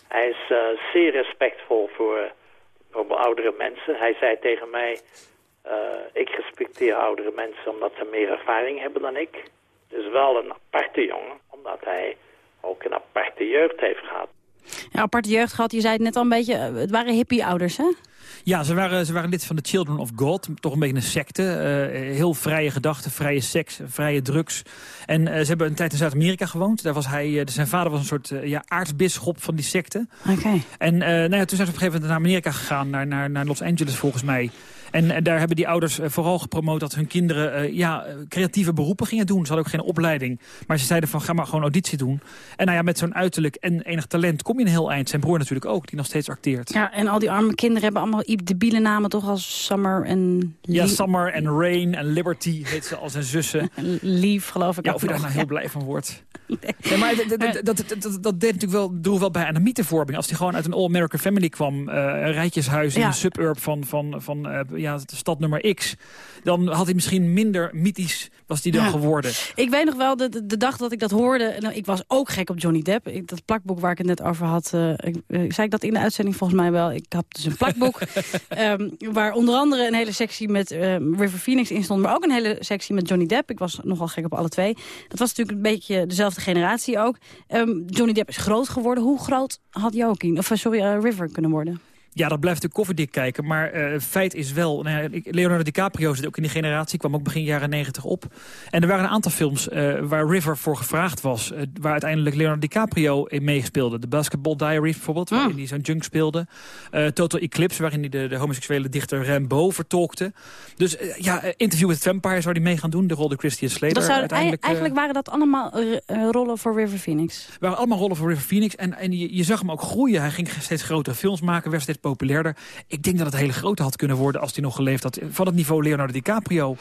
Hij is eh, zeer respectvol voor, voor oudere mensen. Hij zei tegen mij, eh, ik respecteer oudere mensen omdat ze meer ervaring hebben dan ik. Dus wel een aparte jongen, omdat hij ook een aparte jeugd heeft gehad. Ja, aparte jeugd gehad, je zei het net al een beetje... eh, het waren hippie-ouders, hè? Ja, ze waren, ze waren lid van de Children of God. Toch een beetje een secte. eh, heel vrije gedachten, vrije seks, vrije drugs. En eh, ze hebben een tijd in Zuid-Amerika gewoond. Daar was hij, eh, zijn vader was een soort ja, aartsbisschop van die secte. Oké. En eh, nou ja, toen zijn ze op een gegeven moment naar Amerika gegaan, naar, naar, naar Los Angeles volgens mij. En eh, daar hebben die ouders eh, vooral gepromoot dat hun kinderen eh, ja, creatieve beroepen gingen doen. Ze hadden ook geen opleiding. Maar ze zeiden van ga maar gewoon auditie doen. En nou ja, met zo'n uiterlijk en enig talent kom je een heel eind. Zijn broer natuurlijk ook, die nog steeds acteert. Ja, en al die arme kinderen hebben allemaal debiele namen toch als Summer en... Ja, Summer en Rain en Liberty heet ze als zijn zussen. Lief, geloof ik Ja, of je daar nog. nou heel blij van wordt. Nee, maar dat, dat, dat, dat, deed natuurlijk wel, droeg wel bij aan de mythevorming. Als hij gewoon uit een all-American family kwam, een rijtjeshuis in een suburb van, van, van ja, de stad nummer X, dan had hij misschien minder mythisch was hij dan Ja. geworden. Ik weet nog wel, de, de, dag dat ik dat hoorde... Nou, ik was ook gek op Johnny Depp. Ik, dat plakboek waar ik het net over had... eh, ik, eh, zei ik dat in de uitzending volgens mij wel. Ik had dus een plakboek... ehm, waar onder andere een hele sectie met ehm, River Phoenix in stond... maar ook een hele sectie met Johnny Depp. Ik was nogal gek op alle twee. Dat was natuurlijk een beetje dezelfde generatie ook. Ehm, Johnny Depp is groot geworden. Hoe groot had Joaquin, of eh, sorry, River kunnen worden? Ja, dat blijft de koffiedik kijken. Maar eh, feit is wel... Nou ja, Leonardo DiCaprio zit ook in die generatie. Kwam ook begin jaren negentig op. En er waren een aantal films eh, waar River voor gevraagd was. eh, waar uiteindelijk Leonardo DiCaprio in meespeelde. De Basketball Diaries bijvoorbeeld, waarin hij zo'n junk speelde. Total Eclipse, waarin hij de, de homoseksuele dichter Rambo vertolkte. Dus ja, Interview with Vampire zou hij mee gaan doen. De rol de Christian Slater. Dat zou, uiteindelijk, eigenlijk waren dat allemaal rollen voor River Phoenix. waren allemaal rollen voor River Phoenix. En, en je, je zag hem ook groeien. Hij ging steeds grotere films maken, werd steeds populairder. Ik denk dat het hele grote had kunnen worden als hij nog geleefd had. Van het niveau Leonardo DiCaprio.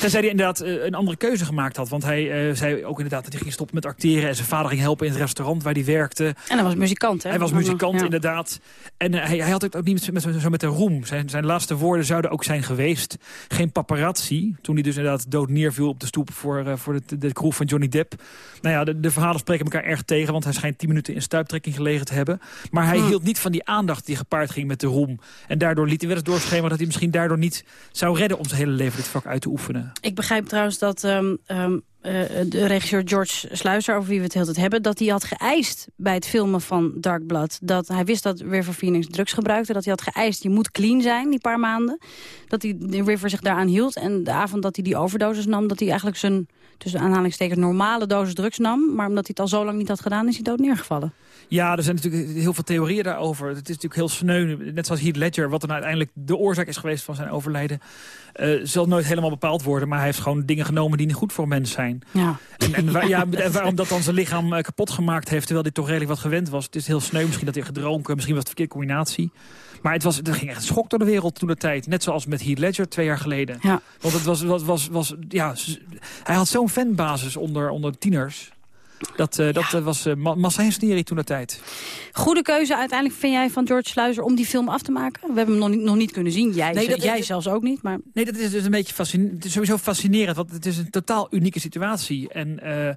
Tenzij hij inderdaad eh, een andere keuze gemaakt had. Want hij eh, zei ook inderdaad dat hij ging stoppen met acteren... en zijn vader ging helpen in het restaurant waar hij werkte. En hij was muzikant, hè? Hij was muzikant, Ja. inderdaad. En eh, hij, hij had het ook niet met, met, zo met de roem. Zijn, zijn laatste woorden zouden ook zijn geweest. Geen paparazzi. Toen hij dus inderdaad dood neerviel op de stoep voor, voor de, de crew van Johnny Depp. Nou ja, de, de verhalen spreken elkaar erg tegen. Want hij schijnt tien minuten in stuiptrekking gelegen te hebben. Maar hij Hmm. hield niet van die aandacht die gepaard ging met de roem. En daardoor liet hij wel eens doorschemeren dat hij misschien daardoor niet zou redden om zijn hele leven dit vak uit te oefenen. Ik begrijp trouwens dat ehm, ehm, eh, de regisseur George Sluizer, over wie we het heel tijd hebben... dat hij had geëist bij het filmen van Dark Blood. Dat hij wist dat River Phoenix drugs gebruikte. Dat hij had geëist, je moet clean zijn, die paar maanden. Dat hij, River zich daaraan hield. En de avond dat hij die overdosis nam... dat hij eigenlijk zijn, tussen aanhalingstekens, normale dosis drugs nam. Maar omdat hij het al zo lang niet had gedaan, is hij dood neergevallen. Ja, er zijn natuurlijk heel veel theorieën daarover. Het is natuurlijk heel sneu, net zoals Heath Ledger... wat dan uiteindelijk de oorzaak is geweest van zijn overlijden... eh, zal nooit helemaal bepaald worden. Maar hij heeft gewoon dingen genomen die niet goed voor een mens zijn. Ja. En, en, waar- ja, en waarom dat dan zijn lichaam eh, kapot gemaakt heeft... terwijl hij toch redelijk wat gewend was. Het is heel sneu, misschien dat hij gedronken... misschien was het verkeerde combinatie. Maar het was, er ging echt een schok door de wereld toen de tijd. Net zoals met Heath Ledger twee jaar geleden. Ja. Want het was, was, was, was ja, hij had zo'n fanbasis onder, onder tieners... Dat, eh, dat eh, was uh, massa hysterie toen de tijd. Goede keuze uiteindelijk vind jij van George Sluizer om die film af te maken? We hebben hem nog niet, nog niet kunnen zien. Jij, Nee, dat- jij zelfs ook niet. Maar... Nee, dat is dus een beetje fascinerend. Het is sowieso fascinerend, want het is een totaal unieke situatie. En eh,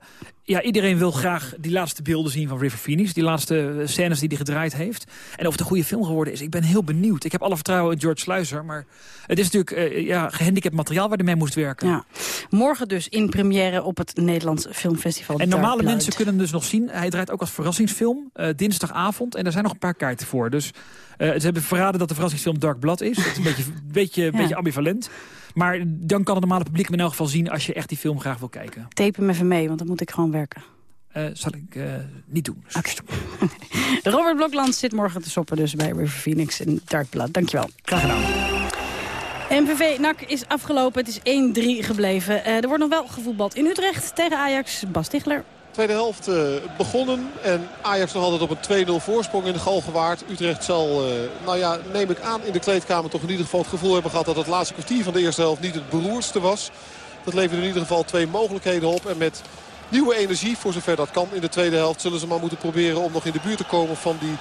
ja, iedereen wil graag die laatste beelden zien van River Phoenix. Die laatste eh, scènes die hij gedraaid heeft. En of het een goede film geworden is, ik ben heel benieuwd. Ik heb alle vertrouwen in George Sluizer, maar het is natuurlijk eh, ja, gehandicapt materiaal waar hij mee moest werken. Ja. Morgen dus in première op het Nederlands Filmfestival. En normale mensen kunnen hem dus nog zien. Hij draait ook als verrassingsfilm, eh, dinsdagavond. En er zijn nog een paar kaarten voor. Dus ze hebben verraden dat de verrassingsfilm Dark Blood is. Dat is een beetje, beetje, Ja. beetje ambivalent. Maar dan kan het normale publiek hem in elk geval zien... als je echt die film graag wil kijken. Tape hem even mee, want dan moet ik gewoon werken. Eh, zal ik eh, niet doen. Robert Blokland zit morgen te soppen dus bij River Phoenix in Dark Blood. Dankjewel. Graag gedaan. MVV NAC is afgelopen. Het is 1-3 gebleven. Eh, er wordt nog wel gevoetbald in Utrecht tegen Ajax. Bas Tichler. Tweede helft eh, begonnen en Ajax nog altijd op een 2-0 voorsprong in de Galgenwaard. Utrecht zal, eh, nou ja, neem ik aan in de kleedkamer toch in ieder geval het gevoel hebben gehad... dat het laatste kwartier van de eerste helft niet het beroerdste was. Dat levert in ieder geval twee mogelijkheden op. En met nieuwe energie, voor zover dat kan in de tweede helft... zullen ze maar moeten proberen om nog in de buurt te komen van die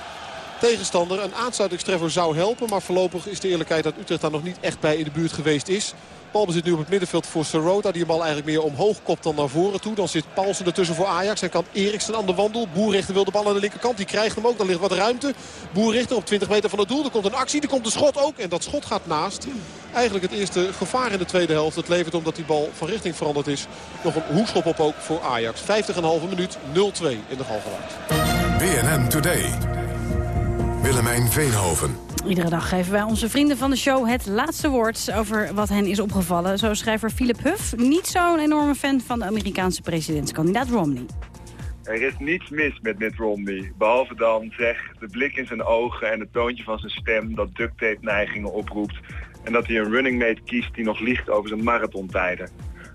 tegenstander. Een aansluitingstreffer zou helpen, maar voorlopig is de eerlijkheid dat Utrecht daar nog niet echt bij in de buurt geweest is. Balbezit nu op het middenveld voor Sarota. Die de bal eigenlijk meer omhoog kopt dan naar voren toe. Dan zit Paulsen ertussen voor Ajax. En kan Eriksen aan de wandel. Boerrichter wil de bal aan de linkerkant. Die krijgt hem ook. Dan ligt wat ruimte. Boerrichter op 20 meter van het doel. Er komt een actie. Er komt een schot ook. En dat schot gaat naast. Eigenlijk het eerste gevaar in de tweede helft. Het levert omdat die bal van richting veranderd is. Nog een hoekschop op ook voor Ajax. 50,5 minuut 0-2 in de Galgenwaard. BNN Today. Willemijn Veenhoven. Iedere dag geven wij onze vrienden van de show het laatste woord over wat hen is opgevallen. Zo schrijver Philip Huff, niet zo'n enorme fan van de Amerikaanse presidentskandidaat Romney. Er is niets mis met Mitt Romney. Behalve dan zeg de blik in zijn ogen en het toontje van zijn stem dat duct tape neigingen oproept. En dat hij een running mate kiest die nog liegt over zijn marathontijden.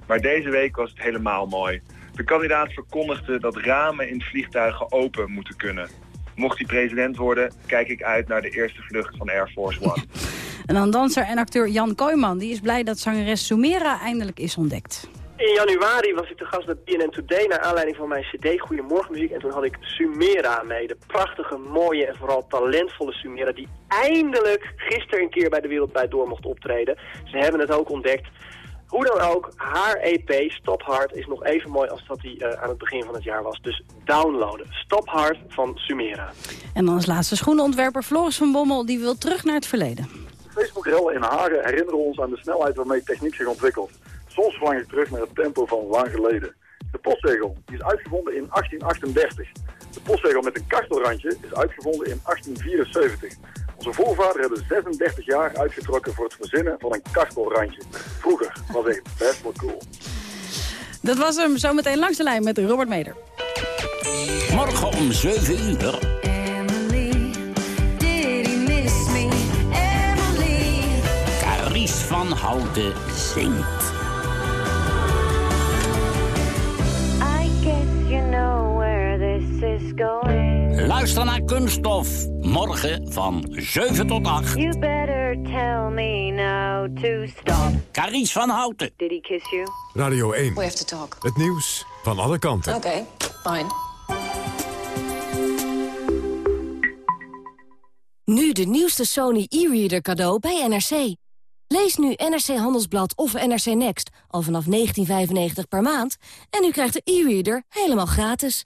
Maar deze week was het helemaal mooi. De kandidaat verkondigde dat ramen in vliegtuigen open moeten kunnen. Mocht hij president worden, kijk ik uit naar de eerste vlucht van Air Force One. En dan danser en acteur Jan Kooijman. Die is blij dat zangeres Sumera eindelijk is ontdekt. In januari was ik te gast bij BNN Today naar aanleiding van mijn cd Goedemorgen Muziek. En toen had ik Sumera mee. De prachtige, mooie en vooral talentvolle Sumera die eindelijk gisteren een keer bij de Wereldwijd door mocht optreden. Ze hebben het ook ontdekt. Hoe dan ook, haar EP Stop Hard is nog even mooi als dat die eh, aan het begin van het jaar was. Dus downloaden. Stop Hard van Sumera. En dan als laatste schoenenontwerper Floris van Bommel. Die wil terug naar het verleden. Facebook-rellen in Hagen herinneren ons aan de snelheid waarmee techniek zich ontwikkelt. Soms verlang ik terug naar het tempo van lang geleden. De postzegel die is uitgevonden in 1838. De postzegel met een kartelrandje is uitgevonden in 1874. Onze voorvaderen hebben 36 jaar uitgetrokken voor het verzinnen van een kartelrandje. Vroeger was echt best wel cool. Dat was hem zometeen langs de lijn met Robert Meder. Morgen om 7 uur. Did he miss me? Emily. Caries van Houten zingt. Luister naar Kunststof. Morgen van 7 tot 8. You better tell me now to stop. Caries van Houten. Did he kiss you? Radio 1. We have to talk. Het nieuws van alle kanten. Okay, fine. Nu de nieuwste Sony e-reader cadeau bij NRC. Lees nu NRC Handelsblad of NRC Next al vanaf 19,95 per maand... en u krijgt de e-reader helemaal gratis.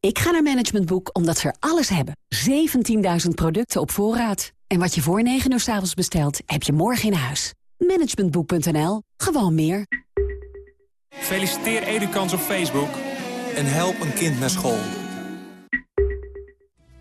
Ik ga naar Management Boek omdat ze er alles hebben. 17.000 producten op voorraad. En wat je voor 9 uur s avonds bestelt, heb je morgen in huis. Managementboek.nl. Gewoon meer. Feliciteer Edukans op Facebook. En help een kind naar school.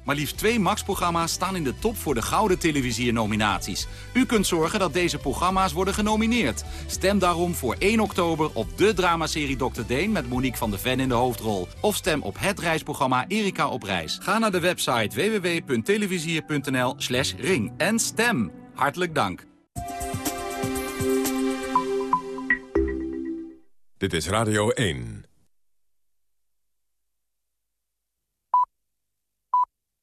Maar liefst twee Max-programma's staan in de top voor de Gouden Televisie-nominaties. U kunt zorgen dat deze programma's worden genomineerd. Stem daarom voor 1 oktober op de dramaserie Dr. Deen... met Monique van de Ven in de hoofdrol. Of stem op het reisprogramma Erika op reis. Ga naar de website www.televisier.nl slash ring en stem. Hartelijk dank. Dit is Radio 1.